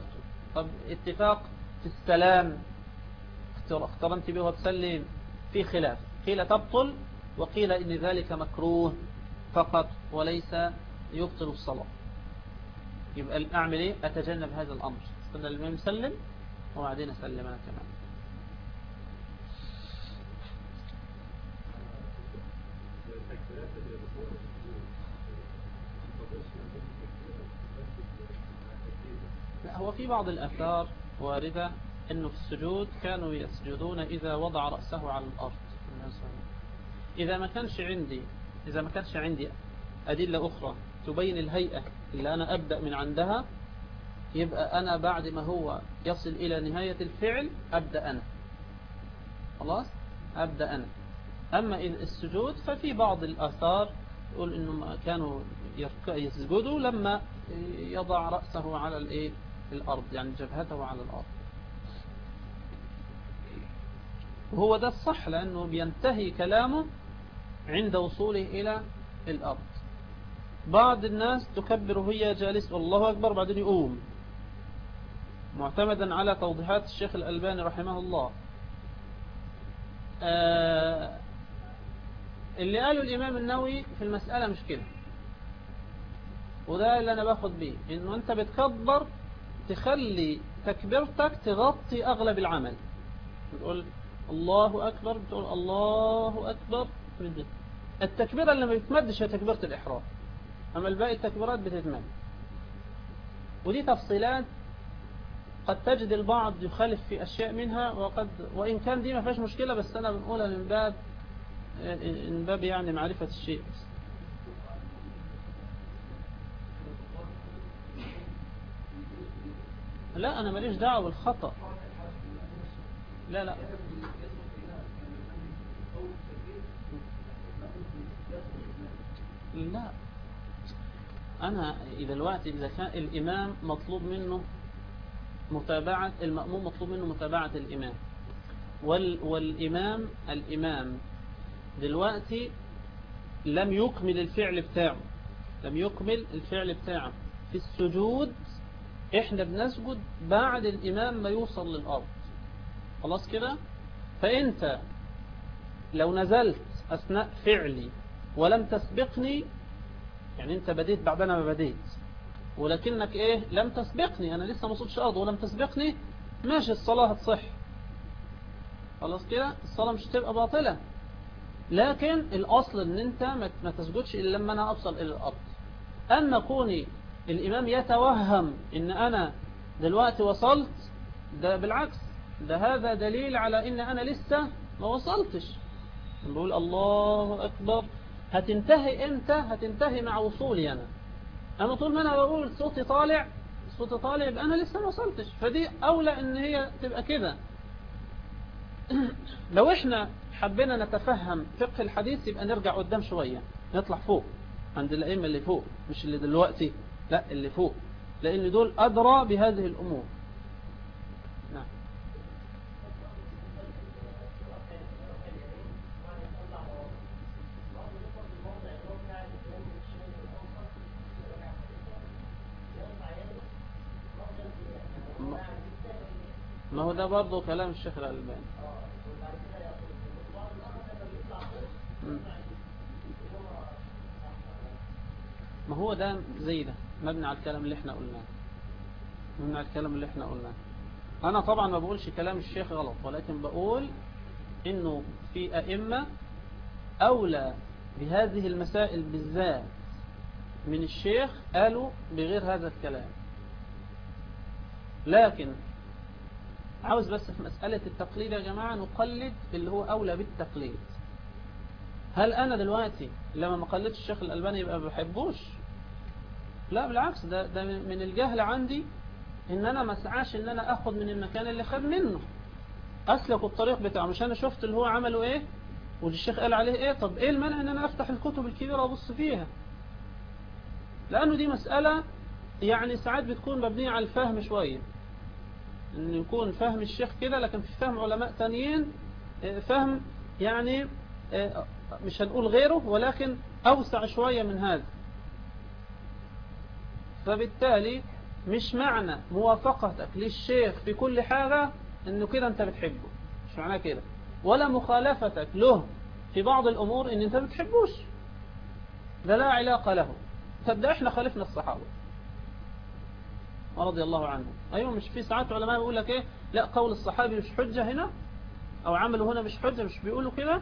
A: طب اتفاق في السلام اقترنت به وتسلم في خلاف قيل تبطل وقيل إن ذلك مكروه فقط وليس يبطل الصلاة يبقى أعمل إيه أتجنب هذا الأمر استنى الإمام يسلم وبعدين أسلم أنا كمان هو في بعض الأثار واردة أنه في السجود كانوا يسجدون إذا وضع رأسه على الأرض إذا ما كانش عندي إذا ما كانش عندي أدلة أخرى تبين الهيئة اللي أنا أبدأ من عندها يبقى أنا بعد ما هو يصل إلى نهاية الفعل أبدأ أنا خلاص أبدأ أنا أما السجود ففي بعض الآثار تقول إنه كانوا يسجدوا لما يضع رأسه على الإيه الأرض يعني جبهته على الأرض وهو ده الصح لأنه بينتهي كلامه عند وصوله إلى الأرض بعض الناس تكبر وهي جالس الله أكبر بعدين يقوم معتمدا على توضيحات الشيخ الألباني رحمه الله آه اللي قاله الإمام النووي في المسألة مش كده وده اللي أنا باخد بيه إنه أنت بتكبر تخلي تكبيرتك تغطي أغلب العمل بتقول الله أكبر بتقول الله أكبر التكبيرة اللي ما بتمدش هي تكبيرة الإحرام أما الباقي التكبيرات بتتمد ودي تفصيلات قد تجد البعض يخالف في أشياء منها وقد وإن كان دي ما فيهاش مشكلة بس أنا بنقولها من باب من باب يعني معرفة الشيء بس
B: لا أنا ماليش دعوة بالخطأ لا لا
A: لا أنا دلوقتي إذا كان الإمام مطلوب منه متابعة المأموم مطلوب منه متابعة الإمام وال والإمام الإمام دلوقتي لم يكمل الفعل بتاعه لم يكمل الفعل بتاعه في السجود احنا بنسجد بعد الامام ما يوصل للارض خلاص كده فانت لو نزلت اثناء فعلي ولم تسبقني يعني انت بديت بعد انا ما بديت ولكنك ايه لم تسبقني انا لسه ما وصلتش ارض ولم تسبقني ماشي الصلاة هتصح خلاص كده الصلاة مش هتبقى باطلة لكن الاصل ان انت ما تسجدش الا لما انا اوصل الى الارض اما كوني الإمام يتوهم إن أنا دلوقتي وصلت ده بالعكس ده هذا دليل على إن أنا لسه ما وصلتش نقول الله أكبر هتنتهي إمتى هتنتهي مع وصولي أنا أنا طول ما أنا بقول صوتي طالع صوتي طالع يبقى أنا لسه ما وصلتش فدي أولى إن هي تبقى كده لو إحنا حبينا نتفهم فقه الحديث يبقى نرجع قدام شوية نطلع فوق عند الأئمة اللي فوق مش اللي دلوقتي لا اللي فوق لأن دول أدرى بهذه الأمور نعم ما هو ده برضه كلام الشيخ الألباني ما هو ده زي ده مبني على الكلام اللي احنا قلناه مبني على الكلام اللي احنا قلناه أنا طبعا ما بقولش كلام الشيخ غلط ولكن بقول إنه في أئمة أولى بهذه المسائل بالذات من الشيخ قالوا بغير هذا الكلام لكن عاوز بس في مسألة التقليد يا جماعة نقلد اللي هو أولى بالتقليد هل أنا دلوقتي لما ما قلدش الشيخ الألباني يبقى ما بحبوش لا بالعكس ده, ده من الجهل عندي ان انا ما اسعاش ان انا اخد من المكان اللي خد منه اسلك الطريق بتاعه مش انا شفت اللي هو عمله ايه والشيخ قال عليه ايه طب ايه المنع ان انا افتح الكتب الكبيرة وابص فيها لانه دي مسألة يعني ساعات بتكون مبنية على الفهم شوية ان يكون فهم الشيخ كده لكن في فهم علماء تانيين آه، فهم يعني آه، مش هنقول غيره ولكن اوسع شوية من هذا فبالتالي مش معنى موافقتك للشيخ في كل حاجة انه كده انت بتحبه مش معناه كده ولا مخالفتك له في بعض الامور ان انت بتحبوش ده لا علاقة له طب ده احنا خالفنا الصحابة رضي الله عنهم ايوه مش في ساعات علماء بيقول لك ايه لا قول الصحابي مش حجة هنا او عمله هنا مش حجة مش بيقولوا كده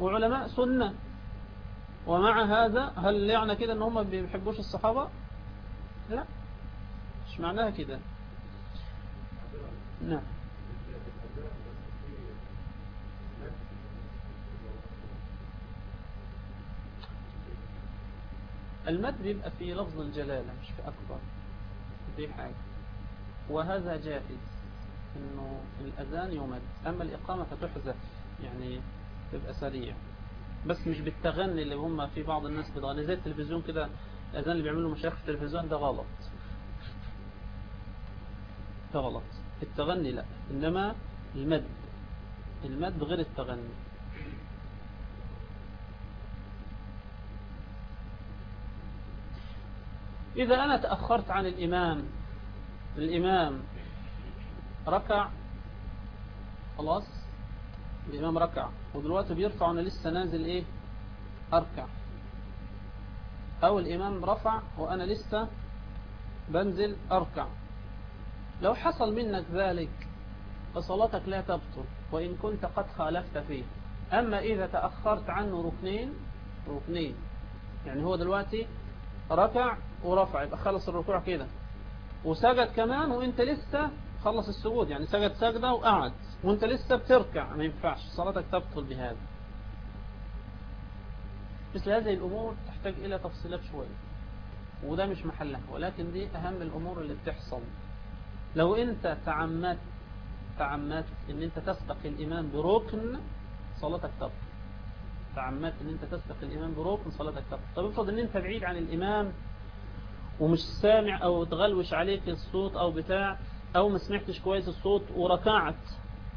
A: وعلماء سنة ومع هذا هل يعني كده ان هم بيحبوش الصحابة لا مش معناها كده نعم المد بيبقى في لفظ الجلالة مش في أكبر دي حاجة وهذا جائز انه الأذان يمد أما الإقامة فتحذف يعني تبقى سريع بس مش بالتغني اللي هم في بعض الناس بتغني زي التلفزيون كده الأذان اللي بيعمله مشايخ في التلفزيون ده غلط ده غلط التغني لا إنما المد المد غير التغني إذا أنا تأخرت عن الإمام الإمام ركع خلاص الإمام ركع ودلوقتي بيرفع أنا لسه نازل إيه أركع أو الإمام رفع وأنا لسه بنزل أركع لو حصل منك ذلك فصلاتك لا تبطل وإن كنت قد خالفت فيه أما إذا تأخرت عنه ركنين ركنين يعني هو دلوقتي ركع ورفع يبقى خلص الركوع كده وسجد كمان وانت لسه خلص السجود يعني سجد سجدة وقعد وانت لسه بتركع ما ينفعش صلاتك تبطل بهذا مثل هذه الأمور تحتاج إلى تفصيلات شوية وده مش محلها ولكن دي أهم الأمور اللي بتحصل لو أنت تعمدت تعمدت أن أنت تسبق الإمام بركن صلاتك تبطل تعمدت أن أنت تسبق الإمام بركن صلاتك تبطل طب افرض أن أنت بعيد عن الإمام ومش سامع أو تغلوش عليك الصوت أو بتاع أو ما سمعتش كويس الصوت وركعت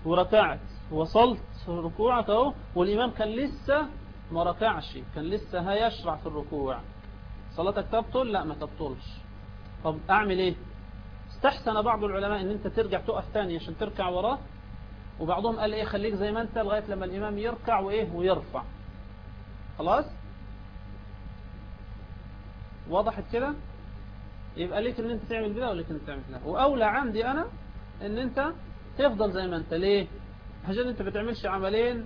A: وركعت وصلت ركوعك أهو والإمام كان لسه ما ركعش كان لسه هيشرع في الركوع صلاتك تبطل لا ما تبطلش طب اعمل ايه استحسن بعض العلماء ان انت ترجع تقف تاني عشان تركع وراه وبعضهم قال ايه خليك زي ما انت لغاية لما الامام يركع وايه ويرفع خلاص وضحت كده يبقى ليك ان انت تعمل كده وليك ان انت تعمل كده واولى عندي انا ان انت تفضل زي ما انت ليه عشان انت بتعملش عملين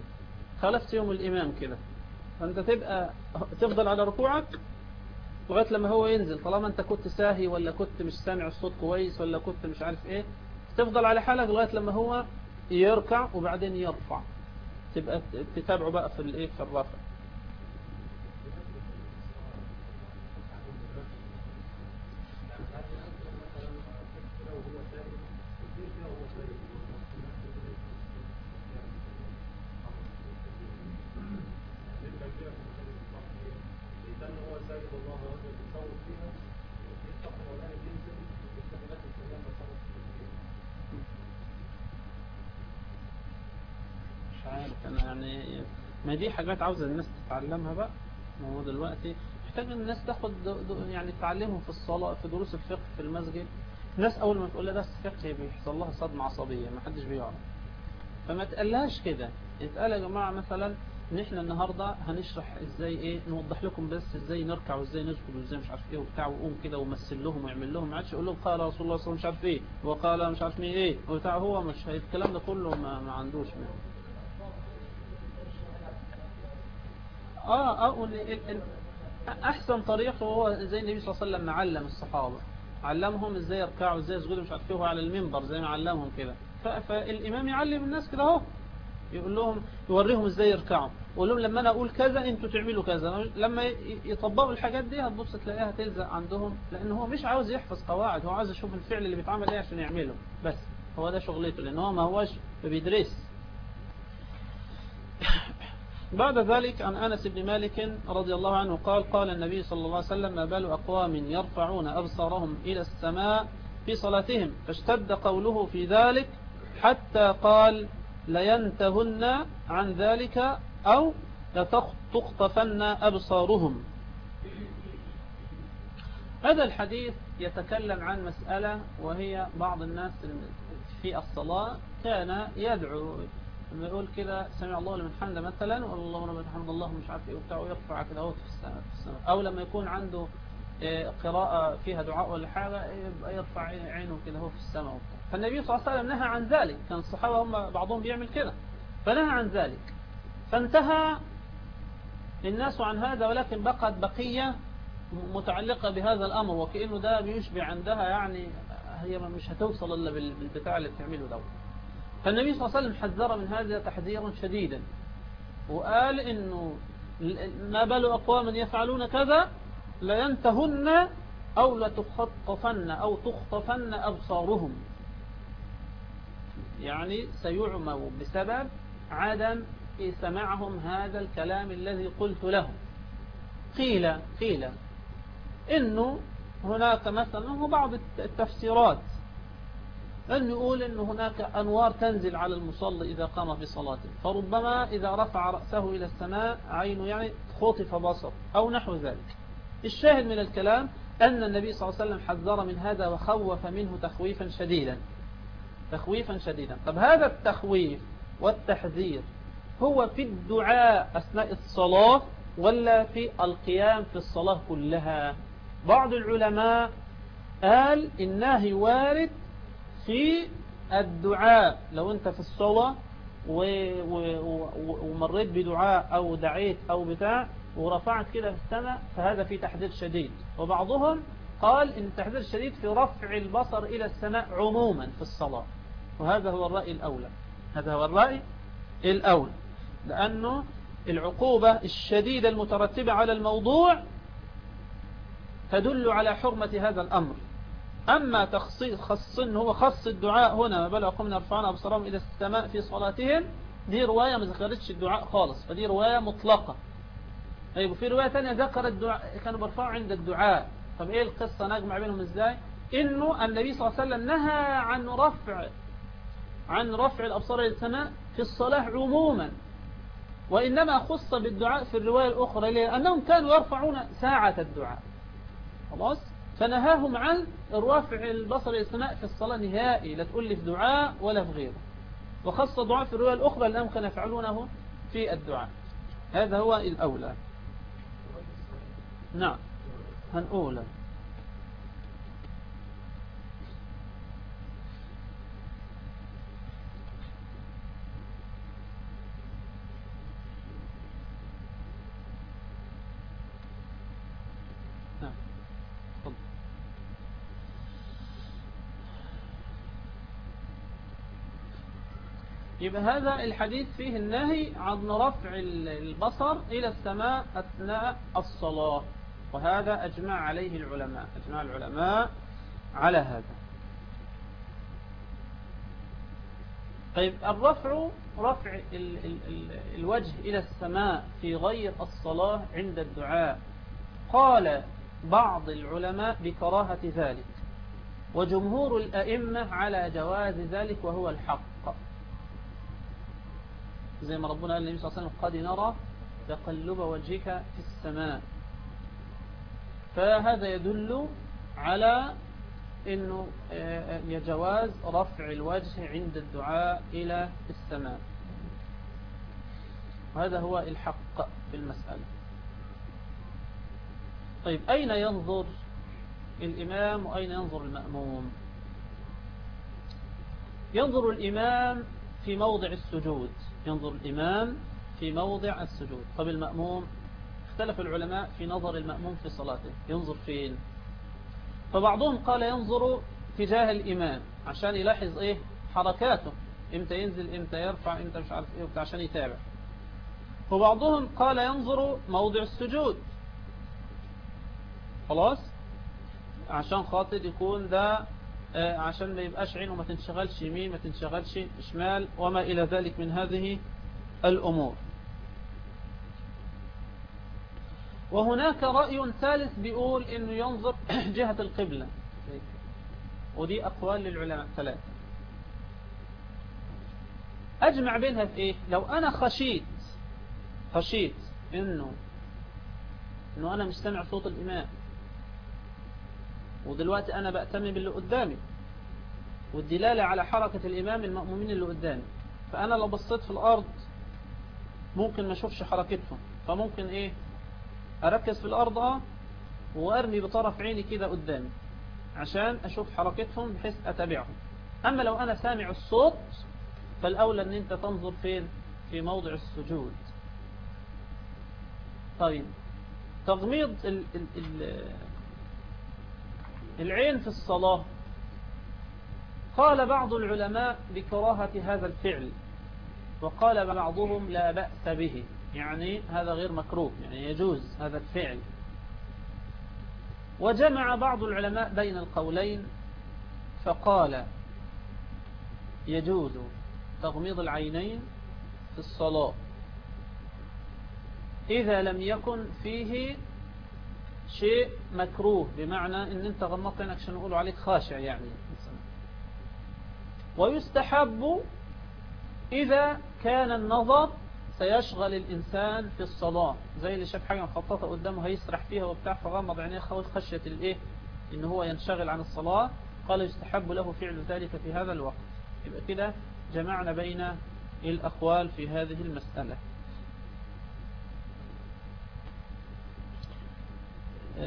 A: خلفت يوم الامام كده فانت يعني تبقى تفضل على ركوعك لغاية لما هو ينزل طالما انت كنت ساهي ولا كنت مش سامع الصوت كويس ولا كنت مش عارف ايه تفضل على حالك لغاية لما هو يركع وبعدين يرفع تبقى تتابعه بقى في الايه في الرفع دي حاجات عاوزة الناس تتعلمها بقى هو دلوقتي محتاج الناس تاخد يعني تعلمهم في الصلاة في دروس الفقه في المسجد الناس أول ما تقول لها درس فقه بيحصل لها صدمة عصبية ما حدش بيعرف فما تقلهاش كده اتقال يا جماعة مثلا ان احنا النهاردة هنشرح ازاي ايه نوضح لكم بس ازاي نركع وازاي نسجد وازاي مش عارف ايه وبتاع وقوم كده ومثل لهم ويعمل لهم ما عادش يقول لهم قال رسول الله صلى الله عليه وسلم مش عارف ايه وقال مش عارف مين ايه وبتاع هو مش الكلام ده كله ما, ما عندوش منه اه آه احسن طريقه هو زي النبي صلى الله عليه وسلم علم الصحابه علمهم ازاي يركعوا ازاي يسجدوا مش عارف إيه، على المنبر زي ما علمهم كده فالامام يعلم الناس كده اهو يقول لهم يوريهم ازاي يركعوا يقول لهم لما انا اقول كذا انتوا تعملوا كذا لما يطبقوا الحاجات دي هتبص تلاقيها تلزق عندهم لان هو مش عاوز يحفظ قواعد هو عاوز يشوف الفعل اللي بيتعمل ايه عشان يعمله بس هو ده شغلته لان هو ما هوش ما بيدرس بعد ذلك عن أنس بن مالك رضي الله عنه قال قال النبي صلى الله عليه وسلم ما بال أقوام يرفعون أبصارهم إلى السماء في صلاتهم فاشتد قوله في ذلك حتى قال لينتهن عن ذلك أو لتخطفن أبصارهم هذا الحديث يتكلم عن مسألة وهي بعض الناس في الصلاة كان يدعو لما يقول كده سمع الله لمن حمده مثلا وقال الله ربنا حمد الله مش عارف ايه وبتاع ويرفع كده اهوت في السماء في السماء او لما يكون عنده إيه، قراءة فيها دعاء ولا حاجة إيه، يرفع عينه كده هو في السماء وبتاع فالنبي صلى الله عليه وسلم نهى عن ذلك كان الصحابة هم بعضهم بيعمل كده فنهى عن ذلك فانتهى الناس عن هذا ولكن بقت بقية متعلقة بهذا الأمر وكأنه ده بيشبع عندها يعني هي مش هتوصل إلا بالبتاع اللي بتعمله دوت فالنبي صلى الله عليه وسلم حذر من هذا تحذيرا شديدا وقال إنه ما بال أقواما يفعلون كذا لينتهن أو لتخطفن أو تخطفن أبصارهم يعني سيعموا بسبب عدم سمعهم هذا الكلام الذي قلت لهم قيل قيل إنه هناك مثلا وبعض التفسيرات أن يقول أن هناك أنوار تنزل على المصلي إذا قام في صلاته فربما إذا رفع رأسه إلى السماء عينه يعني خطف بصر أو نحو ذلك الشاهد من الكلام أن النبي صلى الله عليه وسلم حذر من هذا وخوف منه تخويفا شديدا تخويفا شديدا طب هذا التخويف والتحذير هو في الدعاء أثناء الصلاة ولا في القيام في الصلاة كلها بعض العلماء قال إنه وارد في الدعاء لو انت في الصلاة ومريت بدعاء او دعيت او بتاع ورفعت كده في السماء فهذا في تحذير شديد وبعضهم قال ان التحذير الشديد في رفع البصر الى السماء عموما في الصلاة وهذا هو الرأي الاولى هذا هو الرأي الاولى لانه العقوبة الشديدة المترتبة على الموضوع تدل على حرمة هذا الامر أما تخصيص خص هو خص الدعاء هنا ما بلغ قمنا رفعنا أبصارهم إلى السماء في صلاتهم دي رواية ما ذكرتش الدعاء خالص فدي رواية مطلقة طيب وفي رواية ثانية ذكر الدعاء كانوا بيرفعوا عند الدعاء طب إيه القصة نجمع بينهم إزاي إنه النبي صلى الله عليه وسلم نهى عن رفع عن رفع الأبصار إلى السماء في الصلاة عموما وإنما خص بالدعاء في الرواية الأخرى لأنهم كانوا يرفعون ساعة الدعاء خلاص فنهاهم عن الرافع البصر السماء في الصلاة نهائي لا تقول لي في دعاء ولا في غيره وخاصة دعاء في الرواية الأخرى لأنهم كانوا يفعلونه في الدعاء هذا هو الأولى نعم هنقوله يبقى هذا الحديث فيه النهي عن رفع البصر إلى السماء أثناء الصلاة وهذا أجمع عليه العلماء أجمع العلماء على هذا طيب الرفع رفع ال ال ال الوجه إلى السماء في غير الصلاة عند الدعاء قال بعض العلماء بكراهة ذلك وجمهور الأئمة على جواز ذلك وهو الحق زي ما ربنا قال النبي صلى الله عليه وسلم قد نرى تقلب وجهك في السماء فهذا يدل على أنه يجواز آه، آه، رفع الوجه عند الدعاء إلى السماء وهذا هو الحق في المسألة طيب أين ينظر الإمام وأين ينظر المأموم ينظر الإمام في موضع السجود ينظر الإمام في موضع السجود طب المأموم اختلف العلماء في نظر المأموم في صلاته ينظر فين فبعضهم قال ينظر تجاه الإمام عشان يلاحظ إيه حركاته إمتى ينزل إمتى يرفع إمتى مش عارف إيه عشان يتابع وبعضهم قال ينظر موضع السجود خلاص عشان خاطر يكون ده آه، عشان ما يبقاش عينه ما تنشغلش يمين ما تنشغلش شمال وما إلى ذلك من هذه الأمور وهناك رأي ثالث بيقول انه ينظر جهة القبلة ودي أقوال للعلماء ثلاثة أجمع بينها في إيه لو أنا خشيت خشيت إنه إنه أنا مستمع صوت الإمام ودلوقتي أنا بأتمم اللي قدامي والدلالة على حركة الإمام المأمومين اللي قدامي فأنا لو بصيت في الأرض ممكن ما أشوفش حركتهم فممكن إيه أركز في الأرض أه وأرمي بطرف عيني كده قدامي عشان أشوف حركتهم بحيث أتابعهم أما لو أنا سامع الصوت فالأولى أن أنت تنظر فين في موضع السجود طيب تغميض ال ال ال العين في الصلاة قال بعض العلماء بكراهة هذا الفعل وقال بعضهم لا بأس به يعني هذا غير مكروه يعني يجوز هذا الفعل وجمع بعض العلماء بين القولين فقال يجوز تغميض العينين في الصلاة إذا لم يكن فيه شيء مكروه بمعنى ان انت غمضت عينك عشان نقول عليك خاشع يعني ويستحب اذا كان النظر سيشغل الانسان في الصلاة زي اللي شاف حاجة مخططة قدامه هيسرح فيها وبتاع فغمض عينيه خشية الايه ان هو ينشغل عن الصلاة قال يستحب له فعل ذلك في هذا الوقت يبقى كده جمعنا بين الأقوال في هذه المسألة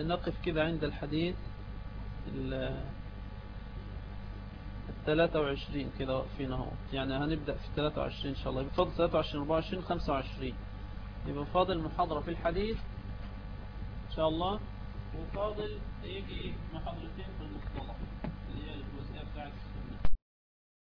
A: نقف كده عند الحديث الثلاثة وعشرين كده واقفين اهو يعني هنبدأ في الثلاثة وعشرين ان شاء الله بفضل ثلاثة وعشرين اربعة وعشرين خمسة وعشرين يبقى فاضل محاضرة في الحديث ان شاء الله وفاضل يجي محاضرتين في المصطلح